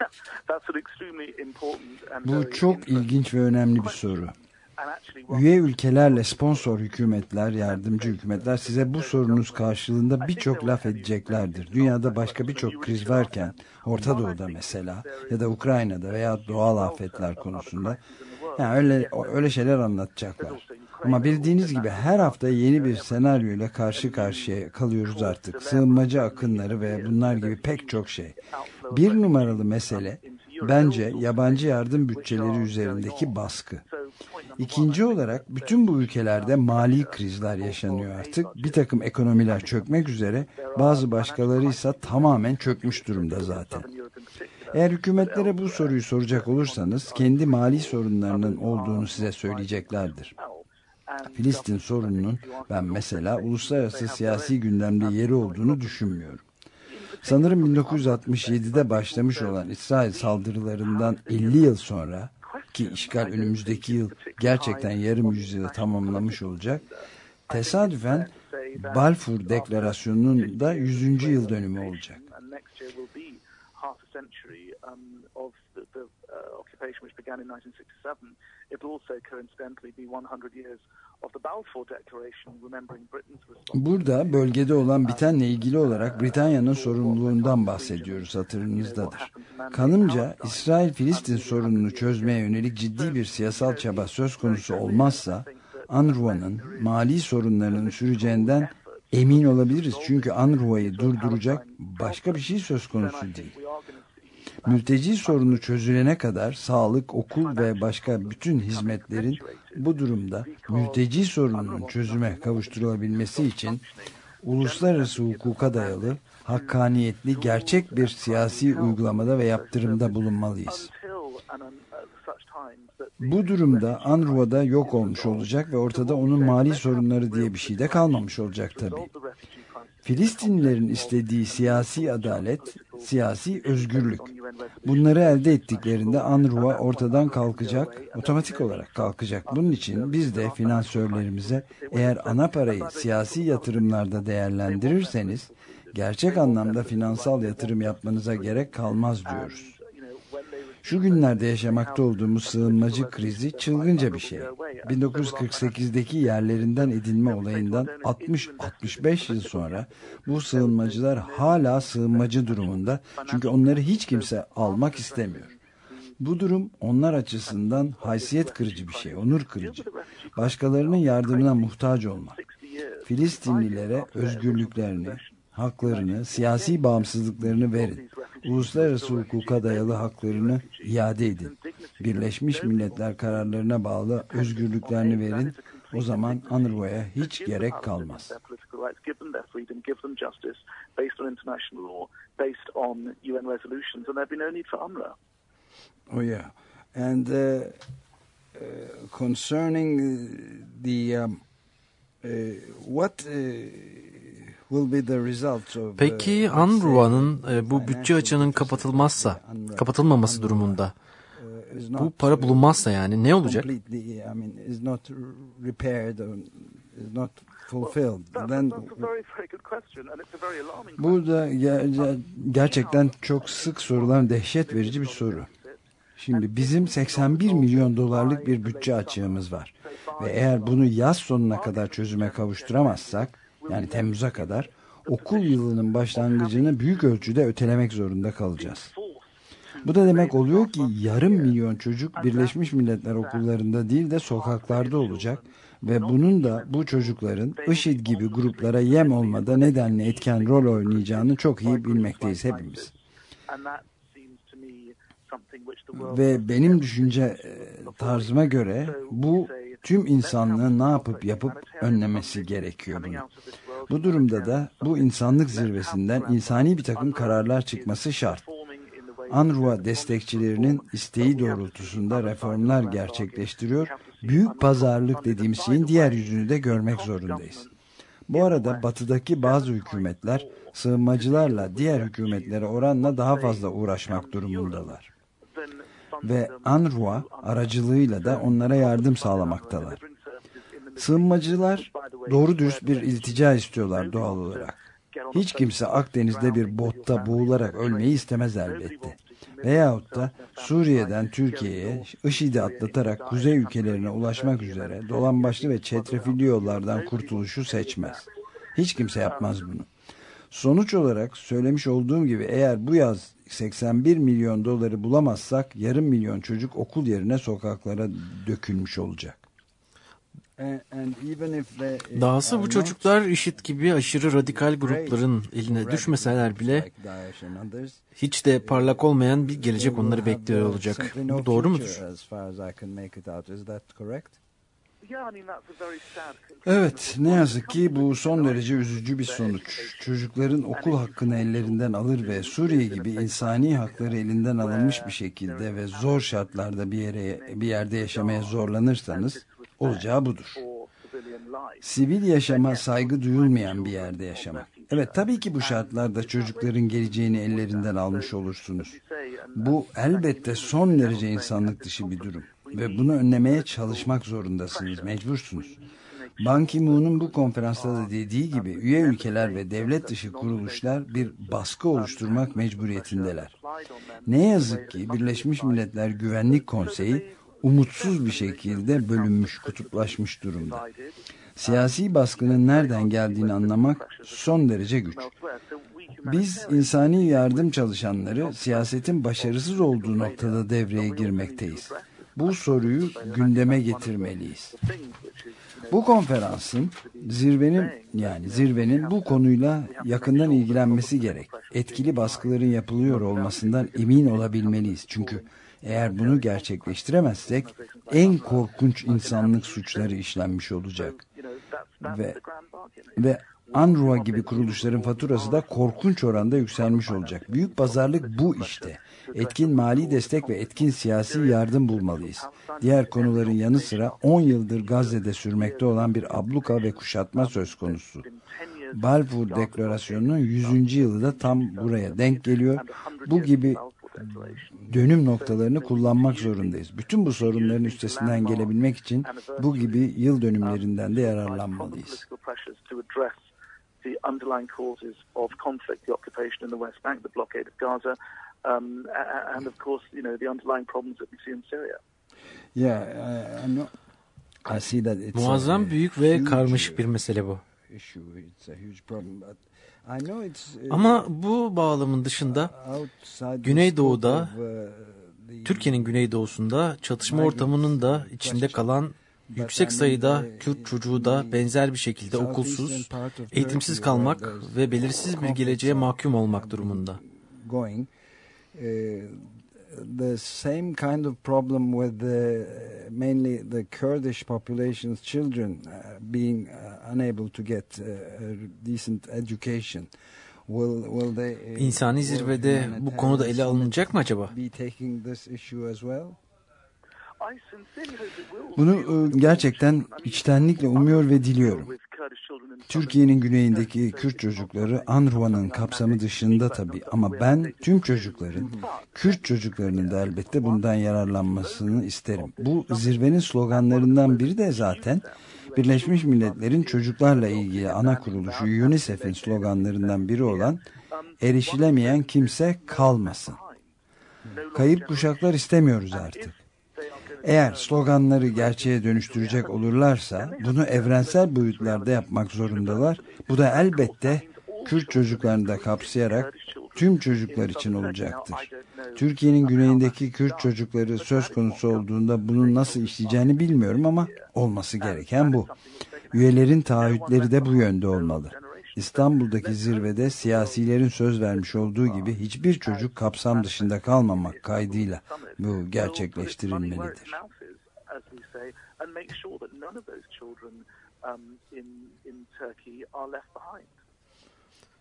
That's an extremely important and Bu çok ilginç ve önemli bir soru. Üye ülkelerle sponsor hükümetler, yardımcı hükümetler size bu sorunuz karşılığında birçok laf edeceklerdir. Dünyada başka birçok kriz varken, Orta Doğu'da mesela ya da Ukrayna'da veya doğal afetler konusunda yani öyle öyle şeyler anlatacaklar. Ama bildiğiniz gibi her hafta yeni bir senaryo ile karşı karşıya kalıyoruz artık. Sığınmacı akınları ve bunlar gibi pek çok şey. Bir numaralı mesele bence yabancı yardım bütçeleri üzerindeki baskı. İkinci olarak bütün bu ülkelerde mali krizler yaşanıyor artık. Bir takım ekonomiler çökmek üzere bazı başkaları ise tamamen çökmüş durumda zaten. Eğer hükümetlere bu soruyu soracak olursanız kendi mali sorunlarının olduğunu size söyleyeceklerdir. Filistin sorununun ben mesela uluslararası siyasi gündemde yeri olduğunu düşünmüyorum. Sanırım 1967'de başlamış olan İsrail saldırılarından 50 yıl sonra ki işgal önümüzdeki yıl gerçekten yarım yüzyılı tamamlamış olacak. Tesadüfen Balfour Deklarasyonu'nun da 100. yıl dönümü olacak. um, of the, the uh, occupation which began in 1967. It will also coincidentally be 100 years of the Balfour Declaration, remembering Britain's response. Burada bölgede olan bitenle ilgili olarak Britanya'nın sorumluluğundan bahsediyoruz hatırınızdadır. Kanımca İsrail-Filistin sorununu çözmeye yönelik ciddi bir siyasal çaba söz konusu olmazsa UNRWA'nın mali sorunlarının süreceğinden emin olabiliriz. Çünkü UNRWA'yı durduracak başka bir şey söz konusu değil. Mülteci sorunu çözülene kadar sağlık, okul ve başka bütün hizmetlerin bu durumda mülteci sorununun çözüme kavuşturulabilmesi için uluslararası hukuka dayalı, hakkaniyetli, gerçek bir siyasi uygulamada ve yaptırımda bulunmalıyız. Bu durumda Anrua'da yok olmuş olacak ve ortada onun mali sorunları diye bir şey de kalmamış olacak tabii. Filistinlilerin istediği siyasi adalet, siyasi özgürlük. Bunları elde ettiklerinde Anrua ortadan kalkacak, otomatik olarak kalkacak. Bunun için biz de finansörlerimize eğer ana parayı siyasi yatırımlarda değerlendirirseniz gerçek anlamda finansal yatırım yapmanıza gerek kalmaz diyoruz. Şu günlerde yaşamakta olduğumuz sığınmacı krizi çılgınca bir şey. 1948'deki yerlerinden edinme olayından 60-65 yıl sonra bu sığınmacılar hala sığınmacı durumunda. Çünkü onları hiç kimse almak istemiyor. Bu durum onlar açısından haysiyet kırıcı bir şey, onur kırıcı. Başkalarının yardımına muhtaç olmak. Filistinlilere özgürlüklerini, haklarını, siyasi bağımsızlıklarını verin. Uluslararası hukuka dayalı haklarını iade edin. Birleşmiş Milletler kararlarına bağlı özgürlüklerini verin. O zaman UNRWA'ya hiç gerek kalmaz. Oh yeah. And uh, uh, concerning the um, uh, what uh, Peki UNRWA'nın e, bu bütçe açığının kapatılmazsa, kapatılmaması durumunda bu para bulunmazsa yani ne olacak? bu da ger- gerçekten çok sık sorulan dehşet verici bir soru. Şimdi bizim 81 milyon dolarlık bir bütçe açığımız var. Ve eğer bunu yaz sonuna kadar çözüme kavuşturamazsak, yani Temmuz'a kadar, okul yılının başlangıcını büyük ölçüde ötelemek zorunda kalacağız. Bu da demek oluyor ki yarım milyon çocuk Birleşmiş Milletler okullarında değil de sokaklarda olacak ve bunun da bu çocukların IŞİD gibi gruplara yem olmada nedenle etken rol oynayacağını çok iyi bilmekteyiz hepimiz. Ve benim düşünce e, tarzıma göre bu tüm insanlığın ne yapıp yapıp önlemesi gerekiyor bunu. Bu durumda da bu insanlık zirvesinden insani bir takım kararlar çıkması şart. Anrua destekçilerinin isteği doğrultusunda reformlar gerçekleştiriyor. Büyük pazarlık dediğimiz şeyin diğer yüzünü de görmek zorundayız. Bu arada batıdaki bazı hükümetler sığınmacılarla diğer hükümetlere oranla daha fazla uğraşmak durumundalar. Ve Anrua aracılığıyla da onlara yardım sağlamaktalar. Sığınmacılar doğru dürüst bir iltica istiyorlar doğal olarak. Hiç kimse Akdeniz'de bir botta boğularak ölmeyi istemez elbette. Veyahut da Suriye'den Türkiye'ye IŞİD'i atlatarak kuzey ülkelerine ulaşmak üzere dolambaçlı ve çetrefilli yollardan kurtuluşu seçmez. Hiç kimse yapmaz bunu. Sonuç olarak söylemiş olduğum gibi eğer bu yaz 81 milyon doları bulamazsak yarım milyon çocuk okul yerine sokaklara dökülmüş olacak. Dahası bu çocuklar IŞİD gibi aşırı radikal grupların eline düşmeseler bile hiç de parlak olmayan bir gelecek onları bekliyor olacak. Bu doğru mudur? Evet, ne yazık ki bu son derece üzücü bir sonuç. Çocukların okul hakkını ellerinden alır ve Suriye gibi insani hakları elinden alınmış bir şekilde ve zor şartlarda bir yere bir yerde yaşamaya zorlanırsanız olacağı budur. Sivil yaşama saygı duyulmayan bir yerde yaşamak. Evet tabii ki bu şartlarda çocukların geleceğini ellerinden almış olursunuz. Bu elbette son derece insanlık dışı bir durum. Ve bunu önlemeye çalışmak zorundasınız, mecbursunuz. Ban Ki-moon'un bu konferansta da dediği gibi üye ülkeler ve devlet dışı kuruluşlar bir baskı oluşturmak mecburiyetindeler. Ne yazık ki Birleşmiş Milletler Güvenlik Konseyi umutsuz bir şekilde bölünmüş, kutuplaşmış durumda. Siyasi baskının nereden geldiğini anlamak son derece güç. Biz insani yardım çalışanları siyasetin başarısız olduğu noktada devreye girmekteyiz. Bu soruyu gündeme getirmeliyiz. Bu konferansın zirvenin yani zirvenin bu konuyla yakından ilgilenmesi gerek. Etkili baskıların yapılıyor olmasından emin olabilmeliyiz. Çünkü eğer bunu gerçekleştiremezsek en korkunç insanlık suçları işlenmiş olacak. ve ve Anrua gibi kuruluşların faturası da korkunç oranda yükselmiş olacak. Büyük pazarlık bu işte. Etkin mali destek ve etkin siyasi yardım bulmalıyız. Diğer konuların yanı sıra 10 yıldır Gazze'de sürmekte olan bir abluka ve kuşatma söz konusu. Balfour Deklarasyonu'nun 100. yılı da tam buraya denk geliyor. Bu gibi dönüm noktalarını kullanmak zorundayız. Bütün bu sorunların üstesinden gelebilmek için bu gibi yıl dönümlerinden de yararlanmalıyız. the underlying causes of conflict, the occupation in the West Bank, the blockade of Gaza, um, and of course, you know, the underlying problems that we see in Syria. Yeah, I, I know. I see that it's Muazzam a büyük ve karmaşık bir mesele bu. issue. It's a huge problem, but I know it's, uh, Ama bu bağlamın dışında Güneydoğu'da, uh, Türkiye'nin güneydoğusunda çatışma ortamının da içinde kalan yüksek sayıda Kürt çocuğu da benzer bir şekilde okulsuz, eğitimsiz kalmak ve belirsiz bir geleceğe mahkum olmak durumunda. Uh, the same kind of problem with the mainly the Kurdish population's children uh, being uh, unable to get uh, a decent education. Will, will they, uh, İnsani will zirvede bu konuda ele alınacak mı acaba? Be taking this issue as well? I sincerely hope it will. Bunu gerçekten içtenlikle umuyor ve diliyorum. Türkiye'nin güneyindeki Kürt çocukları Anrua'nın kapsamı dışında tabii ama ben tüm çocukların, Kürt çocuklarının da elbette bundan yararlanmasını isterim. Bu zirvenin sloganlarından biri de zaten Birleşmiş Milletler'in çocuklarla ilgili ana kuruluşu UNICEF'in sloganlarından biri olan erişilemeyen kimse kalmasın. Kayıp kuşaklar istemiyoruz artık. Eğer sloganları gerçeğe dönüştürecek olurlarsa bunu evrensel boyutlarda yapmak zorundalar. Bu da elbette Kürt çocuklarını da kapsayarak tüm çocuklar için olacaktır. Türkiye'nin güneyindeki Kürt çocukları söz konusu olduğunda bunun nasıl işleyeceğini bilmiyorum ama olması gereken bu. Üyelerin taahhütleri de bu yönde olmalı. İstanbul'daki zirvede siyasilerin söz vermiş olduğu gibi hiçbir çocuk kapsam dışında kalmamak kaydıyla bu gerçekleştirilmelidir.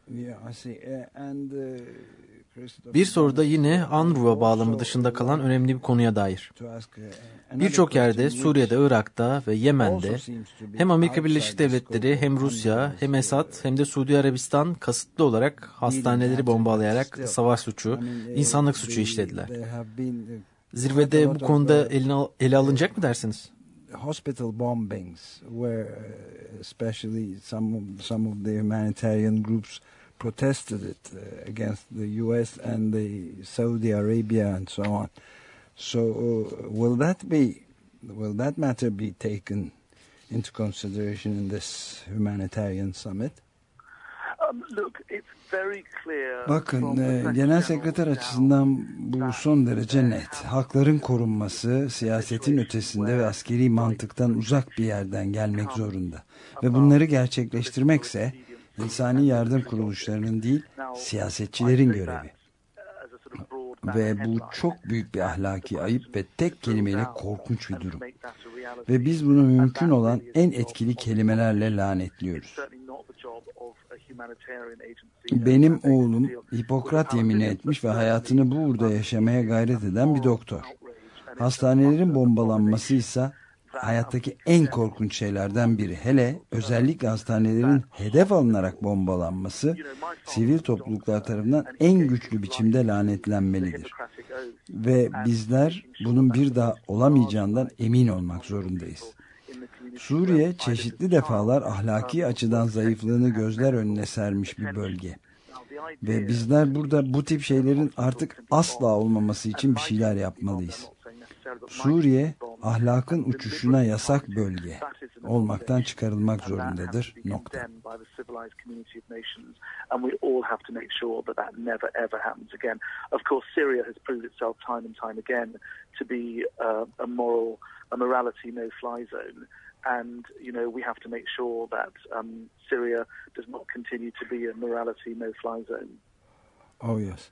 Yeah, I see. Uh, and, uh, Bir soru da yine Anruva bağlamı dışında kalan önemli bir konuya dair. Birçok yerde Suriye'de, Irak'ta ve Yemen'de hem Amerika Birleşik Devletleri hem Rusya hem Esad hem de Suudi Arabistan kasıtlı olarak hastaneleri bombalayarak savaş suçu, insanlık suçu işlediler. Zirvede bu konuda eline, ele alınacak mı dersiniz? hospital bombings where uh, especially some of, some of the humanitarian groups protested it uh, against the US and the Saudi Arabia and so on. So uh, will that be will that matter be taken into consideration in this humanitarian summit? Um, look, it's very clear. Bakın from the e, genel sekreter açısından bu son derece net. Hakların korunması siyasetin ötesinde ve askeri mantıktan uzak bir yerden gelmek zorunda. Ve bunları gerçekleştirmekse insani yardım kuruluşlarının değil siyasetçilerin görevi. Ve bu çok büyük bir ahlaki ayıp ve tek kelimeyle korkunç bir durum. Ve biz bunu mümkün olan en etkili kelimelerle lanetliyoruz. Benim oğlum Hipokrat yemini etmiş ve hayatını bu uğurda yaşamaya gayret eden bir doktor. Hastanelerin bombalanması ise hayattaki en korkunç şeylerden biri. Hele özellikle hastanelerin hedef alınarak bombalanması sivil topluluklar tarafından en güçlü biçimde lanetlenmelidir. Ve bizler bunun bir daha olamayacağından emin olmak zorundayız. Suriye çeşitli defalar ahlaki açıdan zayıflığını gözler önüne sermiş bir bölge. Ve bizler burada bu tip şeylerin artık asla olmaması için bir şeyler yapmalıyız. Suriye ahlakın uçuşuna yasak bölge olmaktan çıkarılmak zorundadır. Nokta. by the civilized community of nations, and we all have to make sure that that never ever happens again. Of course, Syria has proved itself time and time again to be uh, a moral, a morality no-fly zone, and you know we have to make sure that um, Syria does not continue to be a morality no-fly zone. Oh yes.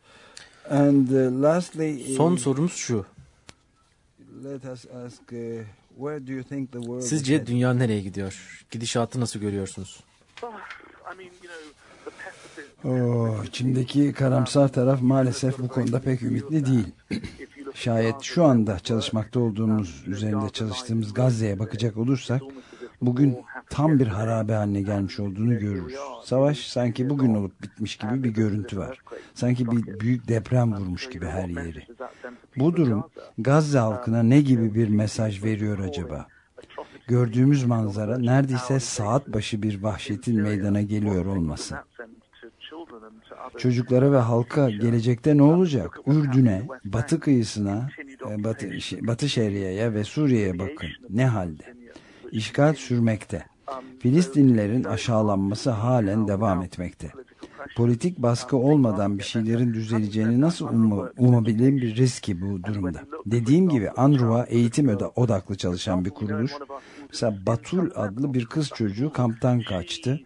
And uh, lastly, Son uh, sorumuz şu. Sizce dünya nereye gidiyor? Gidişatı nasıl görüyorsunuz? Oh, I mean, you know, the pessimist. Oo, içimdeki karamsar taraf maalesef bu konuda pek ümitli değil. Şayet şu anda çalışmakta olduğumuz, üzerinde çalıştığımız Gazze'ye bakacak olursak, bugün tam bir harabe haline gelmiş olduğunu görürüz. Savaş sanki bugün olup bitmiş gibi bir görüntü var. Sanki bir büyük deprem vurmuş gibi her yeri. Bu durum Gazze halkına ne gibi bir mesaj veriyor acaba? Gördüğümüz manzara neredeyse saat başı bir vahşetin meydana geliyor olması. Çocuklara ve halka gelecekte ne olacak? Ürdün'e, batı kıyısına, e, batı, şey, batı Şeria'ya ve Suriye'ye bakın. Ne halde? İşgal sürmekte. Filistinlilerin aşağılanması halen devam etmekte. Politik baskı olmadan bir şeylerin düzeleceğini nasıl umma, umabilirim bir riski bu durumda. Dediğim gibi Anruva eğitim öde- odaklı çalışan bir kuruluş. Mesela Batul adlı bir kız çocuğu kamptan kaçtı.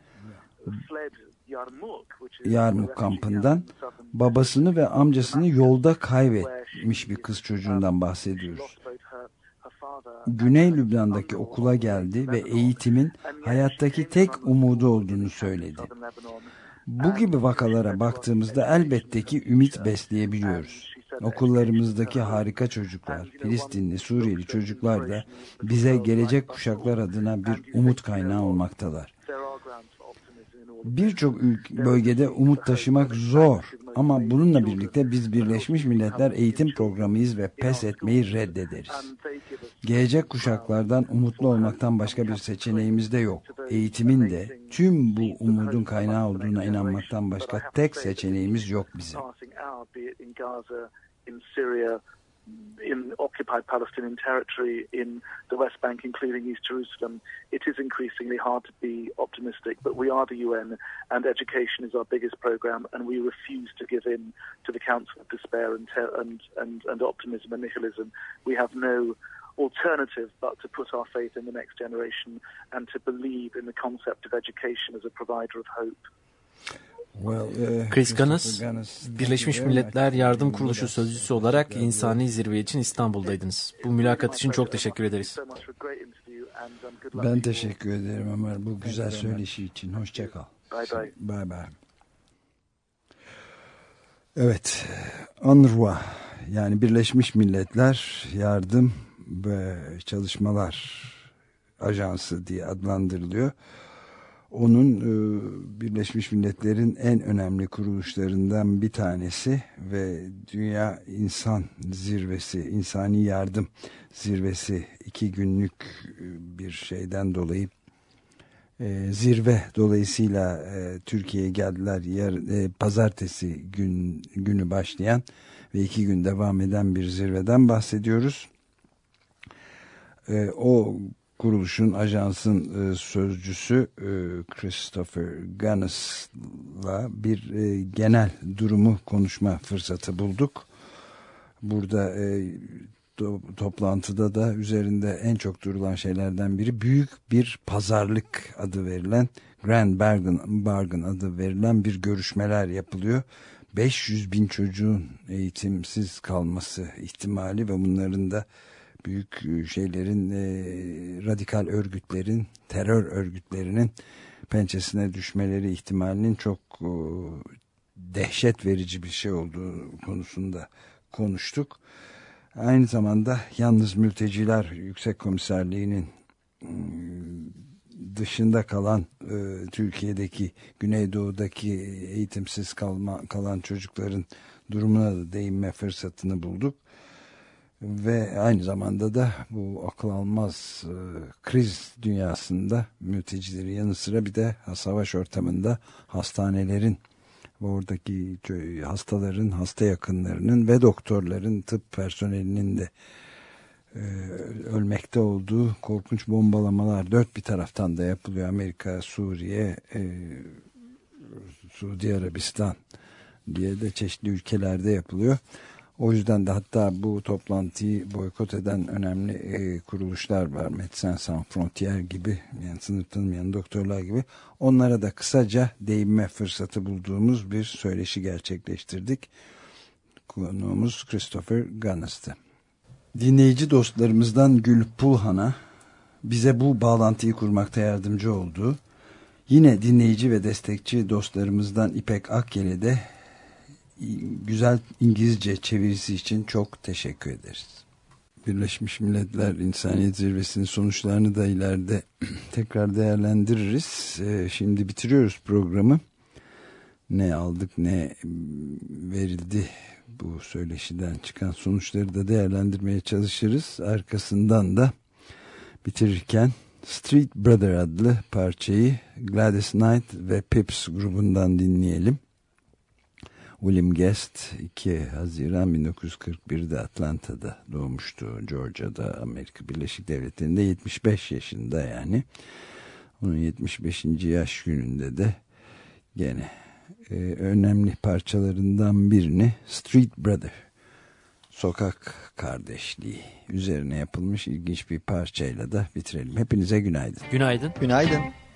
Yarmuk kampından babasını ve amcasını yolda kaybetmiş bir kız çocuğundan bahsediyoruz. Güney Lübnan'daki okula geldi ve eğitimin hayattaki tek umudu olduğunu söyledi. Bu gibi vakalara baktığımızda elbette ki ümit besleyebiliyoruz. Okullarımızdaki harika çocuklar, Filistinli, Suriyeli çocuklar da bize gelecek kuşaklar adına bir umut kaynağı olmaktalar. Birçok bölgede umut taşımak zor ama bununla birlikte biz Birleşmiş Milletler Eğitim Programıyız ve pes etmeyi reddederiz. Gelecek kuşaklardan umutlu olmaktan başka bir seçeneğimiz de yok. Eğitimin de tüm bu umudun kaynağı olduğuna inanmaktan başka tek seçeneğimiz yok bizim. In occupied Palestinian territory, in the West Bank, including East Jerusalem, it is increasingly hard to be optimistic. But we are the UN, and education is our biggest program, and we refuse to give in to the council of despair and ter- and, and, and optimism and nihilism. We have no alternative but to put our faith in the next generation and to believe in the concept of education as a provider of hope. Well, uh, Chris thank Birleşmiş Milletler Yardım Kuruluşu sözcüsü olarak insani zirve için İstanbul'daydınız. Bu mülakat için çok teşekkür ederiz. Um, Ben teşekkür ederim Ömer bu güzel söyleşi için. Hoşça kal. Bye bye. Bye bye. Evet, UNRWA yani Birleşmiş Milletler Yardım ve Çalışmalar Ajansı diye adlandırılıyor. Onun e, Birleşmiş Milletler'in en önemli kuruluşlarından bir tanesi ve Dünya İnsan Zirvesi, İnsani Yardım Zirvesi iki günlük e, bir şeyden dolayı e, zirve dolayısıyla Türkiye'ye geldiler. Yer, pazartesi gün, günü başlayan ve iki gün devam eden bir zirveden bahsediyoruz. O kuruluşun, ajansın e, sözcüsü e, Christopher Gunness'la bir e, genel durumu konuşma fırsatı bulduk. Burada e, to- toplantıda da üzerinde en çok durulan şeylerden biri büyük bir pazarlık adı verilen Grand Bargain, Bargain adı verilen bir görüşmeler yapılıyor. 500 bin çocuğun eğitimsiz kalması ihtimali ve bunların da büyük e, şeylerin e, radikal örgütlerin terör örgütlerinin pençesine düşmeleri ihtimalinin çok e, dehşet verici bir şey olduğu konusunda konuştuk. Aynı zamanda yalnız mülteciler yüksek komiserliğinin ıı, dışında kalan e, Türkiye'deki Güneydoğu'daki eğitimsiz kalma, kalan çocukların durumuna da değinme fırsatını bulduk. Ve aynı zamanda da bu akıl almaz e, kriz dünyasında mültecilerin yanı sıra bir de savaş ortamında hastanelerin ve oradaki hastaların, hasta yakınlarının ve doktorların, tıp personelinin de e, ölmekte olduğu korkunç bombalamalar dört bir taraftan da yapılıyor. Amerika, Suriye, e, Suudi Arabistan diye de çeşitli ülkelerde yapılıyor. O yüzden de hatta bu toplantıyı boykot eden önemli e, kuruluşlar var. Médecins Sans Frontières gibi yani sınır tanımayan doktorlar gibi onlara da kısaca değinme fırsatı bulduğumuz bir söyleşi gerçekleştirdik. Konuğumuz Christopher Gunness'tı. dinleyici dostlarımızdan Gül Pulhan'a bize bu bağlantıyı kurmakta yardımcı oldu. Yine dinleyici ve destekçi dostlarımızdan İpek Akyel'e de güzel İngilizce çevirisi için çok teşekkür ederiz. Birleşmiş Milletler İnsaniyet Zirvesi'nin sonuçlarını da ileride tekrar değerlendiririz. Ee, şimdi bitiriyoruz programı. Ne aldık ne verildi bu söyleşiden çıkan sonuçları da değerlendirmeye çalışırız. Arkasından da bitirirken Street Brother adlı parçayı Gladys Knight ve Pips grubundan dinleyelim. William Guest 2 Haziran 1941'de Atlanta'da doğmuştu. Georgia'da Amerika Birleşik Devletleri'nde 75 yaşında yani. Onun 75. yaş gününde de gene e, önemli parçalarından birini Street Brother sokak kardeşliği üzerine yapılmış ilginç bir parçayla da bitirelim. Hepinize günaydın. Günaydın. Günaydın. I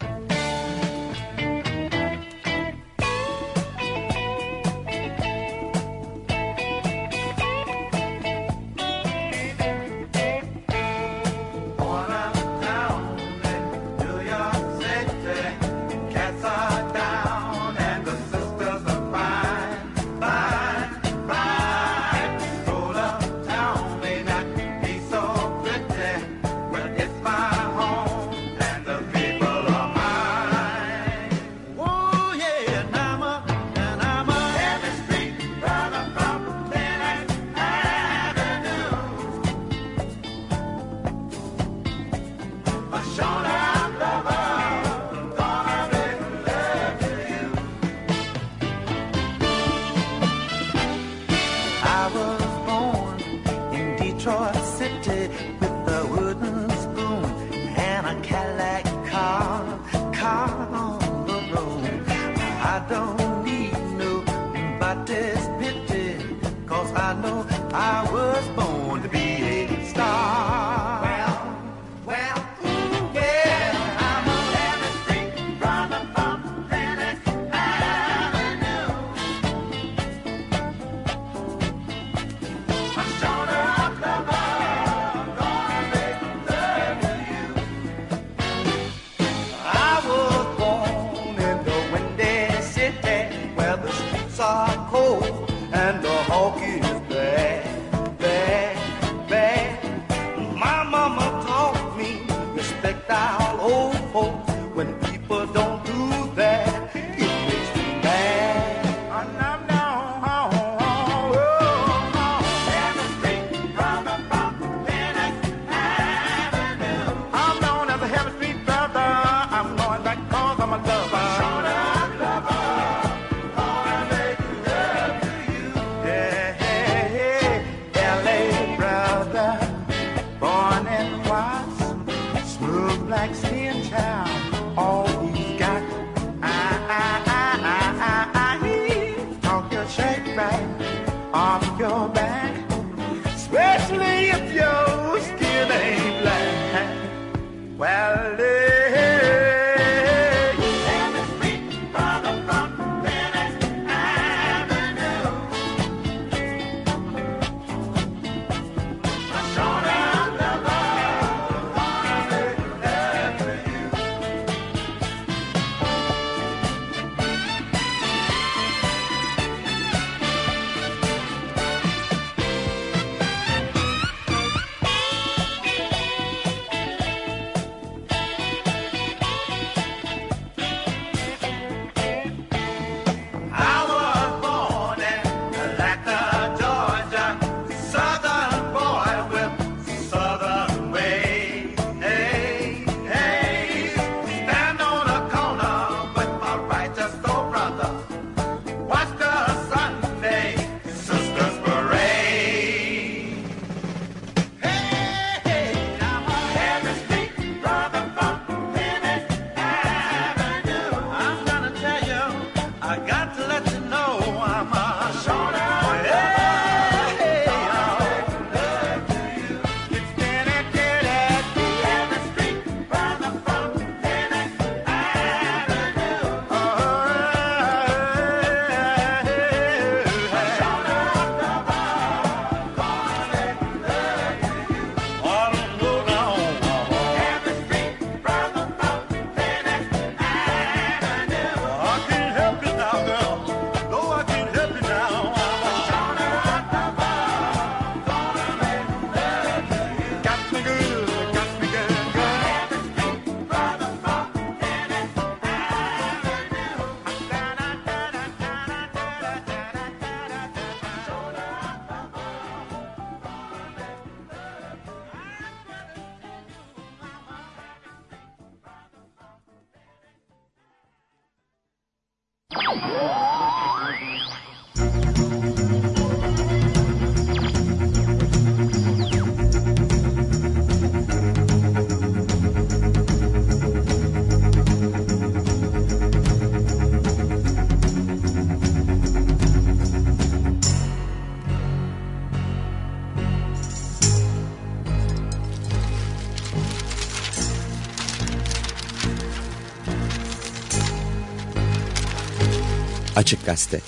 Açık Gazete